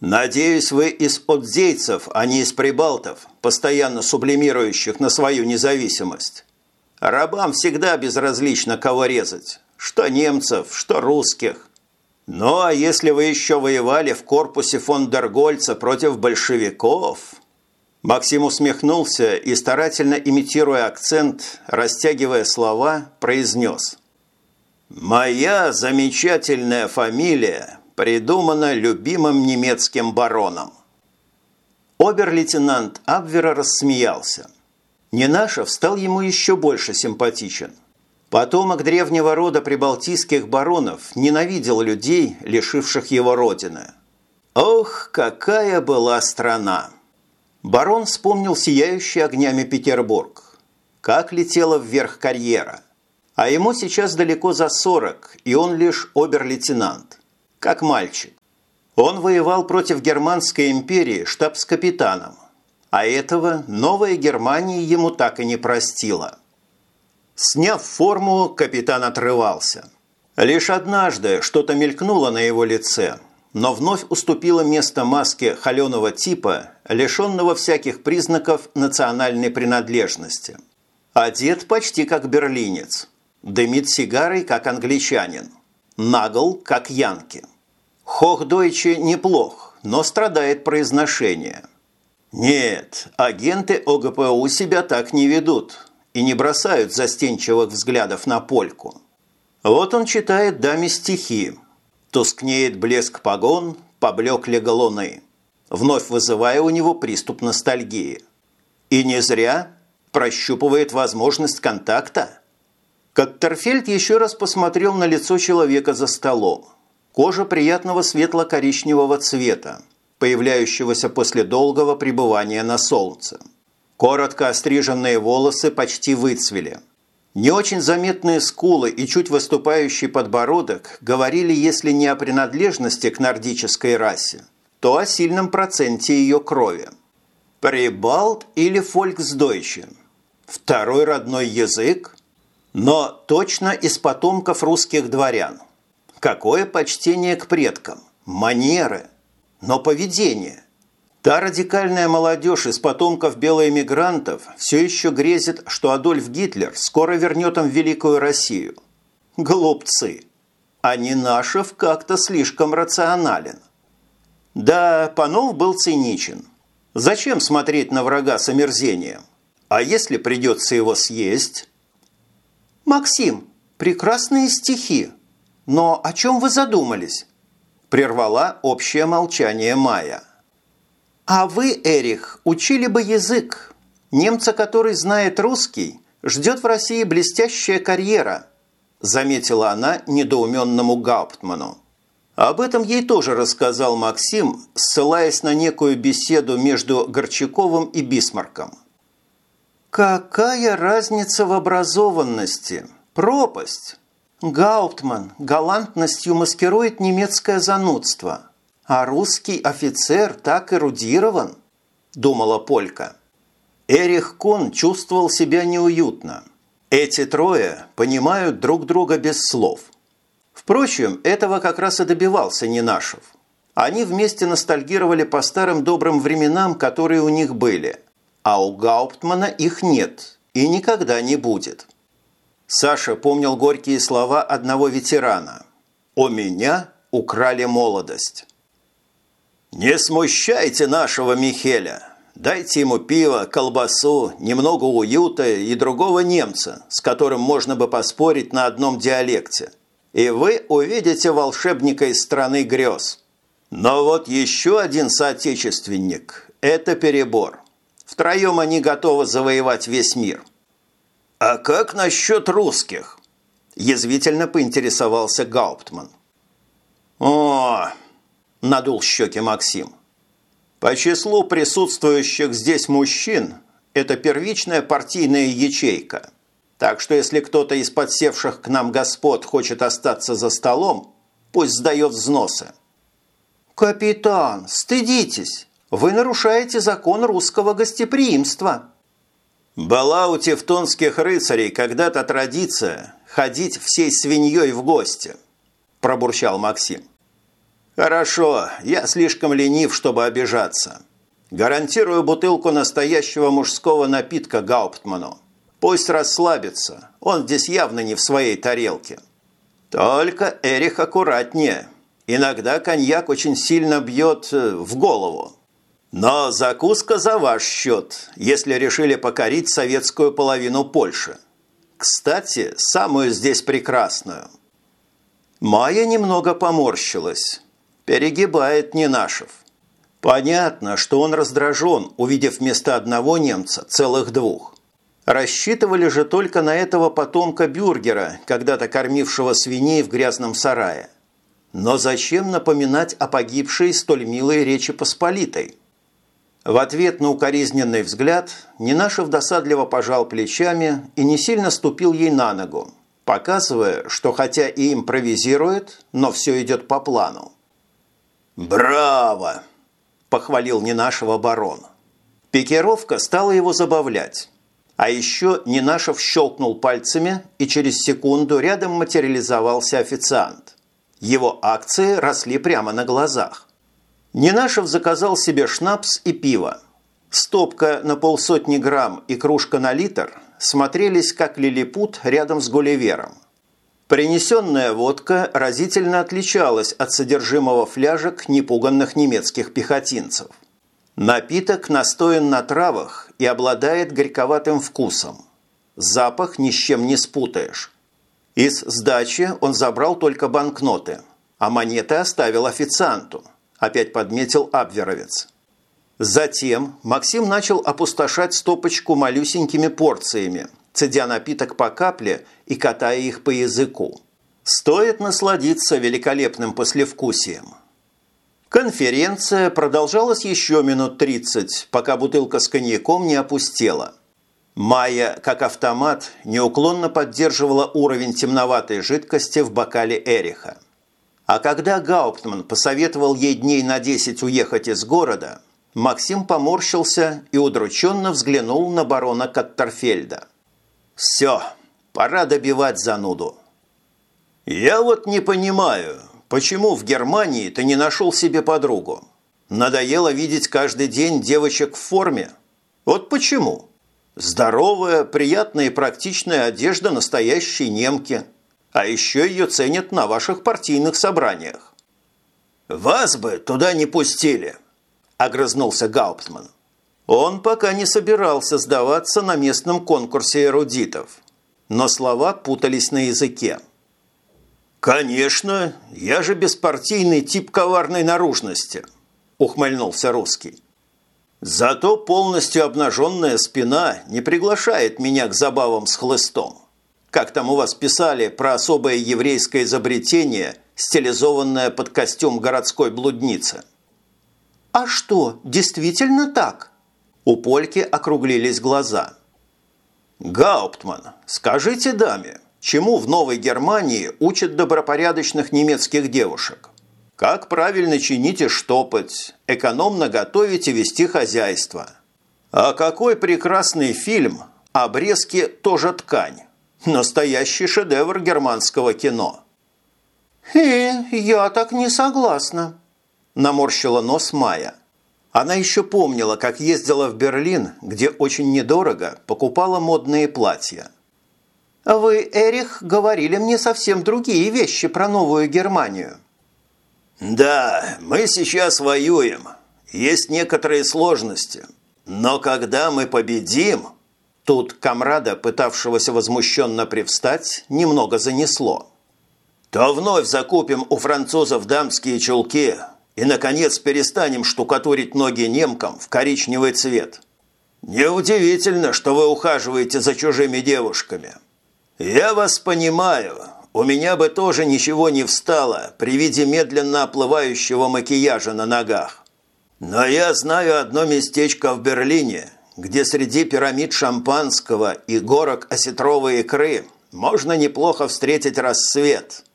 «Надеюсь, вы из отзейцев, а не из прибалтов, постоянно сублимирующих на свою независимость. Рабам всегда безразлично, кого резать. Что немцев, что русских. Ну, а если вы еще воевали в корпусе фон дер Гольца против большевиков... Максим усмехнулся и, старательно имитируя акцент, растягивая слова, произнес. «Моя замечательная фамилия придумана любимым немецким бароном». Обер-лейтенант Абвера рассмеялся. Ненашев стал ему еще больше симпатичен. Потомок древнего рода прибалтийских баронов ненавидел людей, лишивших его родины. Ох, какая была страна! Барон вспомнил сияющий огнями Петербург. Как летела вверх карьера. А ему сейчас далеко за сорок, и он лишь обер-лейтенант. Как мальчик. Он воевал против Германской империи штабс-капитаном, а этого новая Германия ему так и не простила. Сняв форму, капитан отрывался. Лишь однажды что-то мелькнуло на его лице, но вновь уступило место маске холеного типа, лишенного всяких признаков национальной принадлежности. Одет почти как берлинец, дымит сигарой, как англичанин, нагл, как янки. Хохдойче неплох, но страдает произношение – нет, агенты ОГПУ себя так не ведут и не бросают застенчивых взглядов на польку. Вот он читает даме стихи. Тускнеет блеск погон, поблекли галуны, вновь вызывая у него приступ ностальгии. И не зря прощупывает возможность контакта. Каттерфельд еще раз посмотрел на лицо человека за столом. Кожа приятного светло-коричневого цвета, появляющегося после долгого пребывания на солнце. Коротко остриженные волосы почти выцвели. Не очень заметные скулы и чуть выступающий подбородок говорили, если не о принадлежности к нордической расе, то о сильном проценте ее крови. Прибалт или фольксдойче? Второй родной язык? Но точно из потомков русских дворян. Какое почтение к предкам, манеры, но поведение. Та радикальная молодежь из потомков белоэмигрантов все еще грезит, что Адольф Гитлер скоро вернет им Великую Россию. Глупцы! А Нинашев как-то слишком рационален. Да, Панов был циничен. Зачем смотреть на врага с омерзением? А если придется его съесть? «Максим, прекрасные стихи. Но о чем вы задумались?» Прервала общее молчание Майя. «А вы, Эрих, учили бы язык. Немца, который знает русский, ждет в России блестящая карьера», заметила она недоуменному Гауптману. Об этом ей тоже рассказал Максим, ссылаясь на некую беседу между Горчаковым и Бисмарком. «Какая разница в образованности? Пропасть!» Гауптман галантностью маскирует немецкое занудство, а русский офицер так эрудирован, думала Полька. Эрих Кон чувствовал себя неуютно. Эти трое понимают друг друга без слов. Впрочем, этого как раз и добивался Нинашев. Они вместе ностальгировали по старым добрым временам, которые у них были – а у Гауптмана их нет и никогда не будет. Саша помнил горькие слова одного ветерана. «У меня украли молодость». «Не смущайте нашего Михеля. Дайте ему пиво, колбасу, немного уюта и другого немца, с которым можно бы поспорить на одном диалекте. И вы увидите волшебника из страны грез. Но вот еще один соотечественник – это перебор. Втроем они готовы завоевать весь мир. «А как насчет русских?» – язвительно поинтересовался Гауптман. «О!» – надул щеки Максим. «По числу присутствующих здесь мужчин это первичная партийная ячейка. Так что если кто-то из подсевших к нам господ хочет остаться за столом, пусть сдает взносы». «Капитан, стыдитесь!» Вы нарушаете закон русского гостеприимства». «Была у тевтонских рыцарей когда-то традиция ходить всей свиньей в гости», – пробурчал Максим. «Хорошо, я слишком ленив, чтобы обижаться. Гарантирую бутылку настоящего мужского напитка Гауптману. Пусть расслабится, он здесь явно не в своей тарелке. Только Эрих аккуратнее. Иногда коньяк очень сильно бьет э, в голову». Но закуска за ваш счет, если решили покорить советскую половину Польши. Кстати, самую здесь прекрасную. Майя немного поморщилась. Перегибает Ненашев. Понятно, что он раздражен, увидев вместо одного немца целых двух. Рассчитывали же только на этого потомка бюргера, когда-то кормившего свиней в грязном сарае. Но зачем напоминать о погибшей столь милой Речи Посполитой? В ответ на укоризненный взгляд Нинашев досадливо пожал плечами и не сильно ступил ей на ногу, показывая, что хотя и импровизирует, но все идет по плану. «Браво!» – похвалил Нинашева барон. Пикировка стала его забавлять. А еще Нинашев щелкнул пальцами, и через секунду рядом материализовался официант. Его акции росли прямо на глазах. Ненашев заказал себе шнапс и пиво. Стопка на полсотни грамм и кружка на литр смотрелись как лилипут рядом с Гулливером. Принесенная водка разительно отличалась от содержимого фляжек непуганных немецких пехотинцев. Напиток настоен на травах и обладает горьковатым вкусом. Запах ни с чем не спутаешь. Из сдачи он забрал только банкноты, а монеты оставил официанту – опять подметил Абверовец. Затем Максим начал опустошать стопочку малюсенькими порциями, цедя напиток по капле и катая их по языку. Стоит насладиться великолепным послевкусием. Конференция продолжалась еще минут 30, пока бутылка с коньяком не опустела. Майя, как автомат, неуклонно поддерживала уровень темноватой жидкости в бокале Эриха. А когда Гауптман посоветовал ей дней на 10 уехать из города, Максим поморщился и удрученно взглянул на барона Каттерфельда. «Все, пора добивать зануду». «Я вот не понимаю, почему в Германии ты не нашел себе подругу? Надоело видеть каждый день девочек в форме? Вот почему? Здоровая, приятная и практичная одежда настоящей немки. А еще ее ценят на ваших партийных собраниях». «Вас бы туда не пустили», – огрызнулся Гауптман. Он пока не собирался сдаваться на местном конкурсе эрудитов, но слова путались на языке. «Конечно, я же беспартийный тип коварной наружности», – ухмыльнулся русский. «Зато полностью обнаженная спина не приглашает меня к забавам с хлыстом. Как там у вас писали про особое еврейское изобретение, стилизованное под костюм городской блудницы?» «А что, действительно так?» У Польки округлились глаза. «Гауптман, скажите даме, чему в Новой Германии учат добропорядочных немецких девушек? Как правильно чинить и штопать, экономно готовить и вести хозяйство? А какой прекрасный фильм «Обрезки тоже ткань». Настоящий шедевр германского кино. «Э, я так не согласна», – наморщила нос Майя. Она еще помнила, как ездила в Берлин, где очень недорого покупала модные платья. «Вы, Эрих, говорили мне совсем другие вещи про Новую Германию». «Да, мы сейчас воюем. Есть некоторые сложности. Но когда мы победим...» Тут комрада, пытавшегося возмущенно привстать, немного занесло. «То вновь закупим у французов дамские чулки, и, наконец, перестанем штукатурить ноги немкам в коричневый цвет. Неудивительно, что вы ухаживаете за чужими девушками. Я вас понимаю, у меня бы тоже ничего не встало при виде медленно оплывающего макияжа на ногах. Но я знаю одно местечко в Берлине, где среди пирамид шампанского и горок осетровой икры можно неплохо встретить рассвет –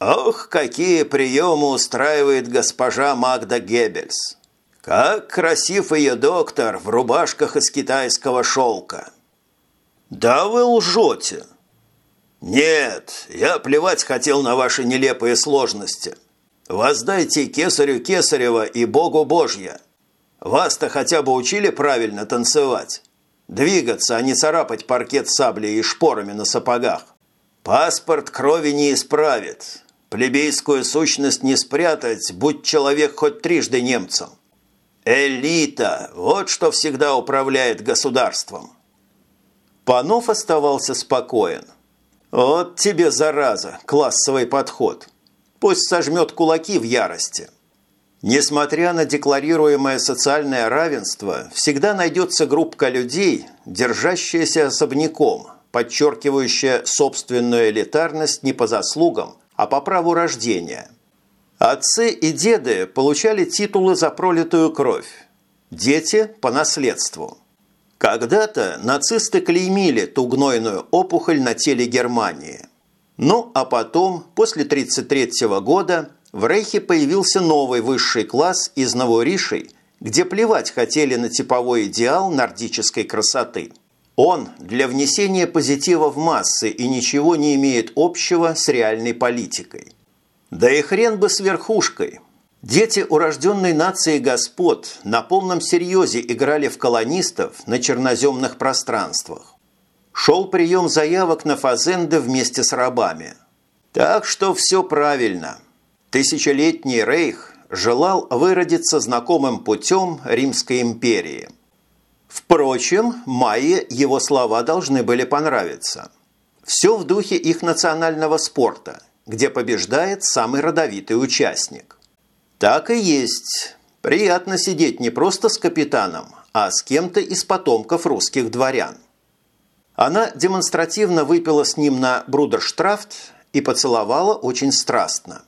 Ох, какие приемы устраивает госпожа Магда Геббельс! Как красив ее доктор в рубашках из китайского шелка! Да вы лжете! Нет, я плевать хотел на ваши нелепые сложности. Воздайте кесарю кесарева и богу божья. Вас-то хотя бы учили правильно танцевать. Двигаться, а не царапать паркет саблей и шпорами на сапогах. Паспорт крови не исправит, Плебейскую сущность не спрятать, будь человек хоть трижды немцем. Элита – вот что всегда управляет государством. Панов оставался спокоен. Вот тебе, зараза, классовый подход. Пусть сожмет кулаки в ярости. Несмотря на декларируемое социальное равенство, всегда найдется группка людей, держащаяся особняком, подчеркивающая собственную элитарность не по заслугам, а по праву рождения. Отцы и деды получали титулы за пролитую кровь, дети – по наследству. Когда-то нацисты клеймили ту гнойную опухоль на теле Германии. Ну, а потом, после 1933 года, в Рейхе появился новый высший класс из Новоришей, где плевать хотели на типовой идеал нордической красоты – он для внесения позитива в массы и ничего не имеет общего с реальной политикой. Да и хрен бы с верхушкой. Дети урожденной нации господ на полном серьезе играли в колонистов на черноземных пространствах. Шел прием заявок на фазенды вместе с рабами. Так что все правильно. Тысячелетний рейх желал выродиться знакомым путем Римской империи – Впрочем, Майе его слова должны были понравиться. Все в духе их национального спорта, где побеждает самый родовитый участник. Так и есть. Приятно сидеть не просто с капитаном, а с кем-то из потомков русских дворян. Она демонстративно выпила с ним на брудерштрафт и поцеловала очень страстно.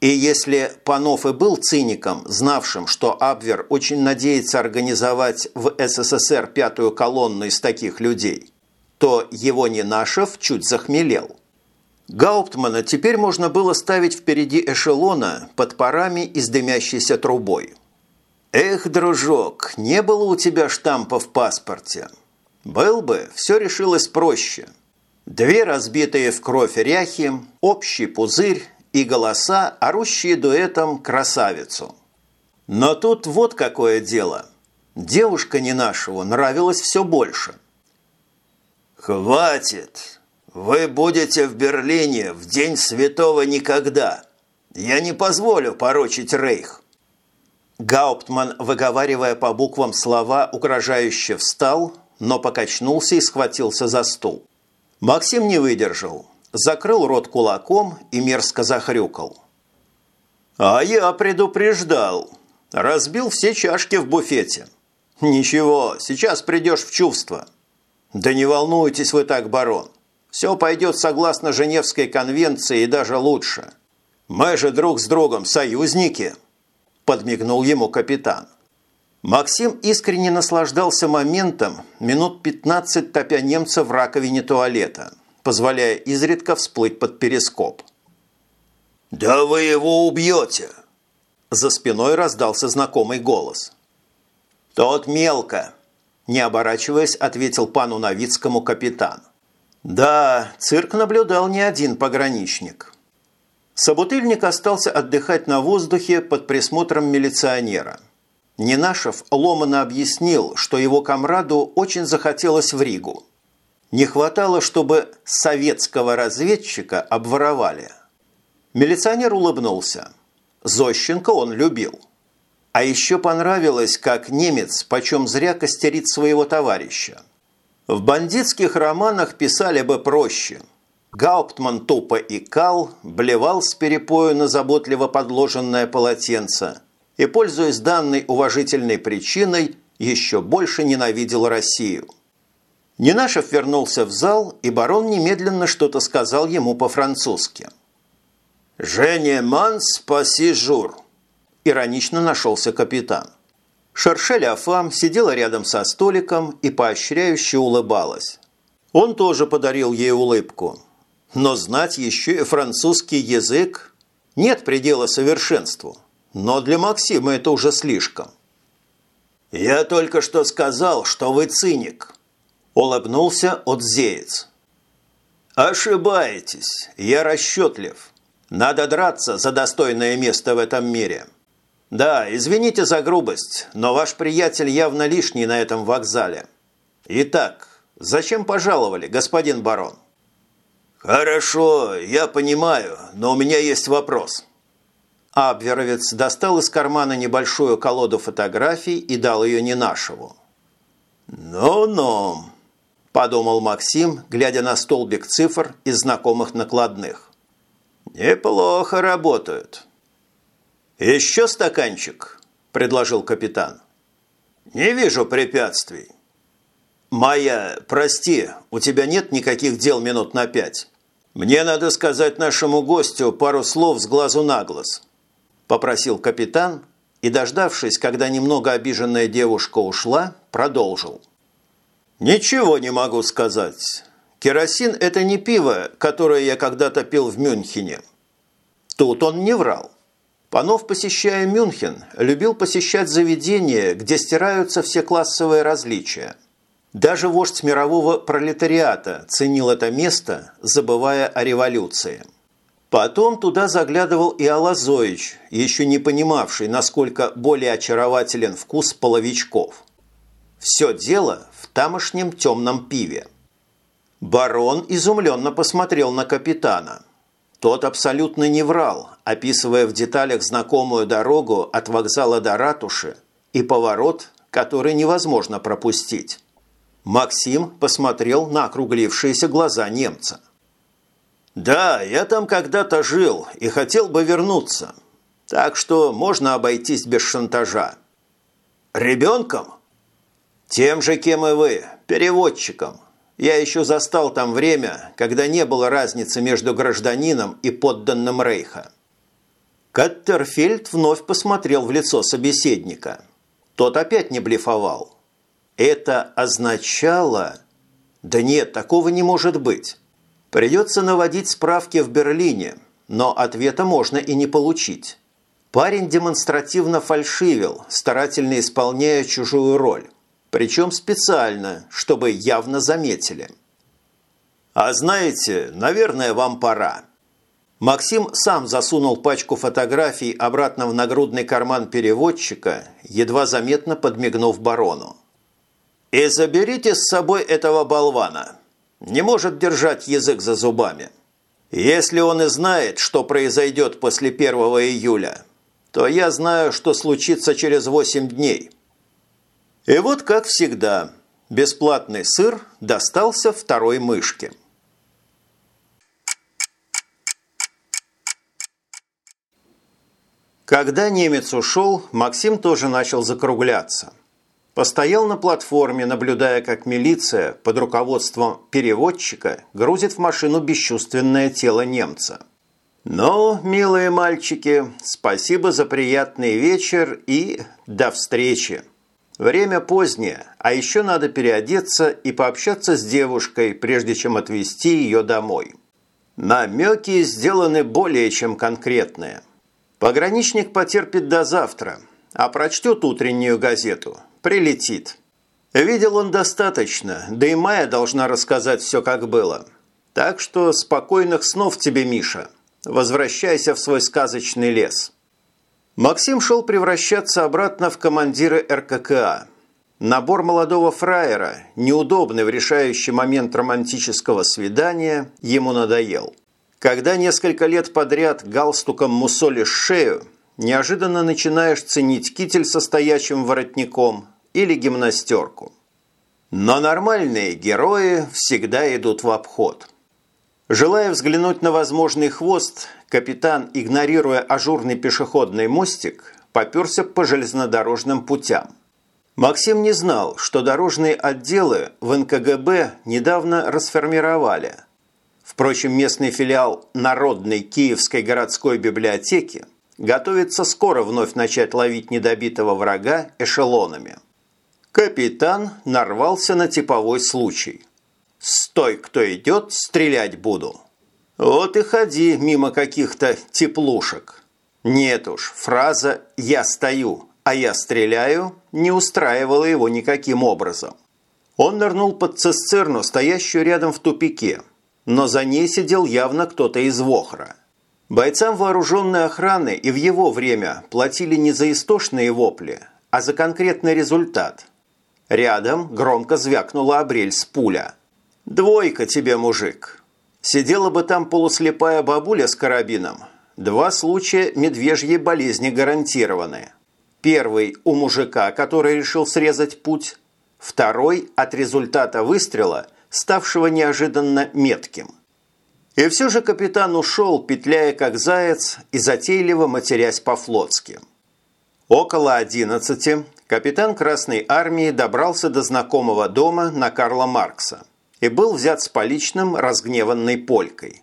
И если Панов и был циником, знавшим, что Абвер очень надеется организовать в СССР пятую колонну из таких людей, то его Ненашев чуть захмелел. Гауптмана теперь можно было ставить впереди эшелона под парами и с дымящейся трубой. Эх, дружок, не было у тебя штампа в паспорте. Был бы, все решилось проще. Две разбитые в кровь ряхи, общий пузырь и голоса, орущие дуэтом красавицу. Но тут вот какое дело. Девушка не нашего нравилась все больше. «Хватит! Вы будете в Берлине в день святого никогда. Я не позволю порочить Рейх». Гауптман, выговаривая по буквам слова, угрожающе встал, но покачнулся и схватился за стул. Максим не выдержал, закрыл рот кулаком и мерзко захрюкал. «А я предупреждал. Разбил все чашки в буфете. Ничего, сейчас придешь в чувство». «Да не волнуйтесь вы так, барон. Все пойдет согласно Женевской конвенции и даже лучше. Мы же друг с другом союзники», – подмигнул ему капитан. Максим искренне наслаждался моментом, минут 15 топя немца в раковине туалета, позволяя изредка всплыть под перископ. «Да вы его убьете!» За спиной раздался знакомый голос. «Тот мелко!» Не оборачиваясь, ответил пану Новицкому капитан. «Да, цирк наблюдал не один пограничник». Собутыльник остался отдыхать на воздухе под присмотром милиционера. Ненашев ломано объяснил, что его комраду очень захотелось в Ригу. Не хватало, чтобы советского разведчика обворовали. Милиционер улыбнулся. Зощенко он любил. А еще понравилось, как немец почем зря костерит своего товарища. В бандитских романах писали бы проще. Гауптман тупо икал, блевал с перепою на заботливо подложенное полотенце и, пользуясь данной уважительной причиной, еще больше ненавидел Россию. Ненашев вернулся в зал, и барон немедленно что-то сказал ему по-французски. «Жене манс спаси жур», иронично нашелся капитан. Шершель Афам сидела рядом со столиком и поощряюще улыбалась. Он тоже подарил ей улыбку. Но знать еще и французский язык нет предела совершенству. Но для Максима это уже слишком. «Я только что сказал, что вы циник», – улыбнулся Отзеец. «Ошибаетесь. Я расчетлив. Надо драться за достойное место в этом мире». «Да, извините за грубость, но ваш приятель явно лишний на этом вокзале. Итак, зачем пожаловали, господин барон?» «Хорошо, я понимаю, но у меня есть вопрос». Абверовец достал из кармана небольшую колоду фотографий и дал ее Ненашеву. «Ну-ну», – подумал Максим, глядя на столбик цифр из знакомых накладных. «Неплохо работают». «Еще стаканчик?» – предложил капитан. «Не вижу препятствий». «Майя, прости, у тебя нет никаких дел минут на пять. Мне надо сказать нашему гостю пару слов с глазу на глаз», – попросил капитан и, дождавшись, когда немного обиженная девушка ушла, продолжил. «Ничего не могу сказать. Керосин – это не пиво, которое я когда-то пил в Мюнхене». Тут он не врал. Панов, посещая Мюнхен, любил посещать заведения, где стираются все классовые различия. Даже вождь мирового пролетариата ценил это место, забывая о революции. Потом туда заглядывал и Алазович, еще не понимавший, насколько более очарователен вкус половичков. Все дело тамошнем темном пиве. Барон изумленно посмотрел на капитана – тот абсолютно не врал, описывая в деталях знакомую дорогу от вокзала до ратуши и поворот, который невозможно пропустить. Максим посмотрел на округлившиеся глаза немца. «Да, я там когда-то жил и хотел бы вернуться, так что можно обойтись без шантажа». «Ребенком?» «Тем же, кем и вы, переводчиком. Я еще застал там время, когда не было разницы между гражданином и подданным Рейха. Каттерфельд вновь посмотрел в лицо собеседника. Тот опять не блефовал. Это означало... Да нет, такого не может быть. Придется наводить справки в Берлине, но ответа можно и не получить. Парень демонстративно фальшивил, старательно исполняя чужую роль. Причем специально, чтобы явно заметили. «А знаете, наверное, вам пора». Максим сам засунул пачку фотографий обратно в нагрудный карман переводчика, едва заметно подмигнув барону. «И заберите с собой этого болвана. Не может держать язык за зубами. Если он и знает, что произойдет после 1 июля, то я знаю, что случится через 8 дней». И вот, как всегда, бесплатный сыр достался второй мышке. Когда немец ушел, Максим тоже начал закругляться. Постоял на платформе, наблюдая, как милиция под руководством переводчика грузит в машину бесчувственное тело немца. «Ну, милые мальчики, спасибо за приятный вечер и до встречи!» Время позднее, а еще надо переодеться и пообщаться с девушкой, прежде чем отвезти ее домой. Намеки сделаны более чем конкретные. Пограничник потерпит до завтра, а прочтет утреннюю газету. Прилетит. Видел он достаточно, да и Майя должна рассказать все, как было. Так что спокойных снов тебе, Миша. Возвращайся в свой сказочный лес». Максим шел превращаться обратно в командира РККА. Набор молодого фраера, неудобный в решающий момент романтического свидания, ему надоел. Когда несколько лет подряд галстуком мусолишь шею, неожиданно начинаешь ценить китель со стоячим воротником или гимнастерку. Но нормальные герои всегда идут в обход – Желая взглянуть на возможный хвост, капитан, игнорируя ажурный пешеходный мостик, поперся по железнодорожным путям. Максим не знал, что дорожные отделы в НКГБ недавно расформировали. Впрочем, местный филиал Народной Киевской городской библиотеки готовится скоро вновь начать ловить недобитого врага эшелонами. Капитан нарвался на типовой случай. «Стой, кто идет, стрелять буду». Вот и ходи мимо каких-то теплушек. Нет уж, фраза «я стою, а я стреляю» не устраивала его никаким образом. Он нырнул под цистерну, стоящую рядом в тупике, но за ней сидел явно кто-то из Вохра. Бойцам вооруженной охраны и в его время платили не за истошные вопли, а за конкретный результат. Рядом громко звякнула обрель с пуля – «Двойка тебе, мужик. Сидела бы там полуслепая бабуля с карабином. Два случая медвежьей болезни гарантированы. Первый у мужика, который решил срезать путь. Второй от результата выстрела, ставшего неожиданно метким. И все же капитан ушел, петляя как заяц и затейливо матерясь по-флотски. Около одиннадцати капитан Красной Армии добрался до знакомого дома на Карла Маркса – и был взят с поличным разгневанной полькой.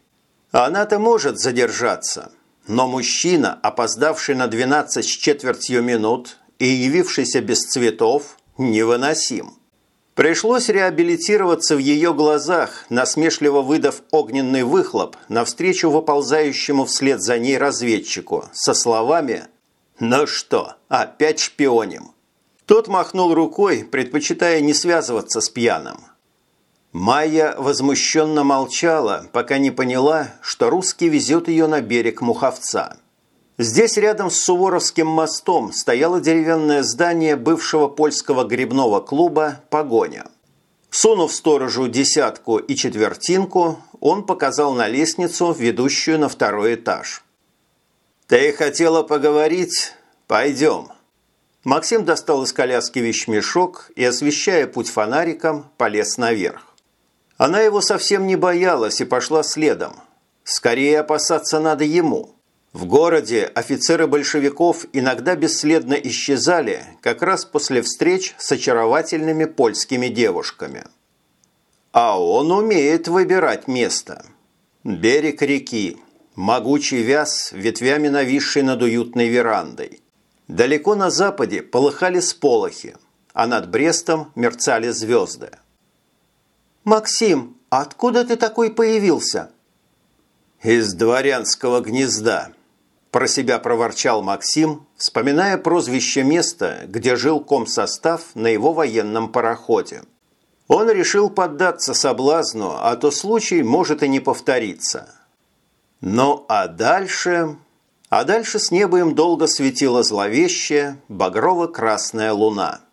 Она-то может задержаться, но мужчина, опоздавший на 12 с четвертью минут и явившийся без цветов, невыносим. Пришлось реабилитироваться в ее глазах, насмешливо выдав огненный выхлоп навстречу выползающему вслед за ней разведчику со словами «Ну что, опять шпионим?» Тот махнул рукой, предпочитая не связываться с пьяным – Майя возмущенно молчала, пока не поняла, что русский везет ее на берег Муховца. Здесь рядом с Суворовским мостом стояло деревянное здание бывшего польского грибного клуба «Погоня». Сунув сторожу десятку и четвертинку, он показал на лестницу, ведущую на второй этаж. «Ты хотела поговорить? Пойдем». Максим достал из коляски вещмешок и, освещая путь фонариком, полез наверх. Она его совсем не боялась и пошла следом. Скорее опасаться надо ему. В городе офицеры большевиков иногда бесследно исчезали как раз после встреч с очаровательными польскими девушками. А он умеет выбирать место. Берег реки, могучий вяз, ветвями нависший над уютной верандой. Далеко на западе полыхали сполохи, а над Брестом мерцали звезды. «Максим, откуда ты такой появился?» «Из дворянского гнезда. Про себя проворчал Максим, вспоминая прозвище места, где жил комсостав на его военном пароходе. Он решил поддаться соблазну, а то случай может и не повториться. Ну а дальше... А дальше с неба им долго светила зловещая багрово-красная луна –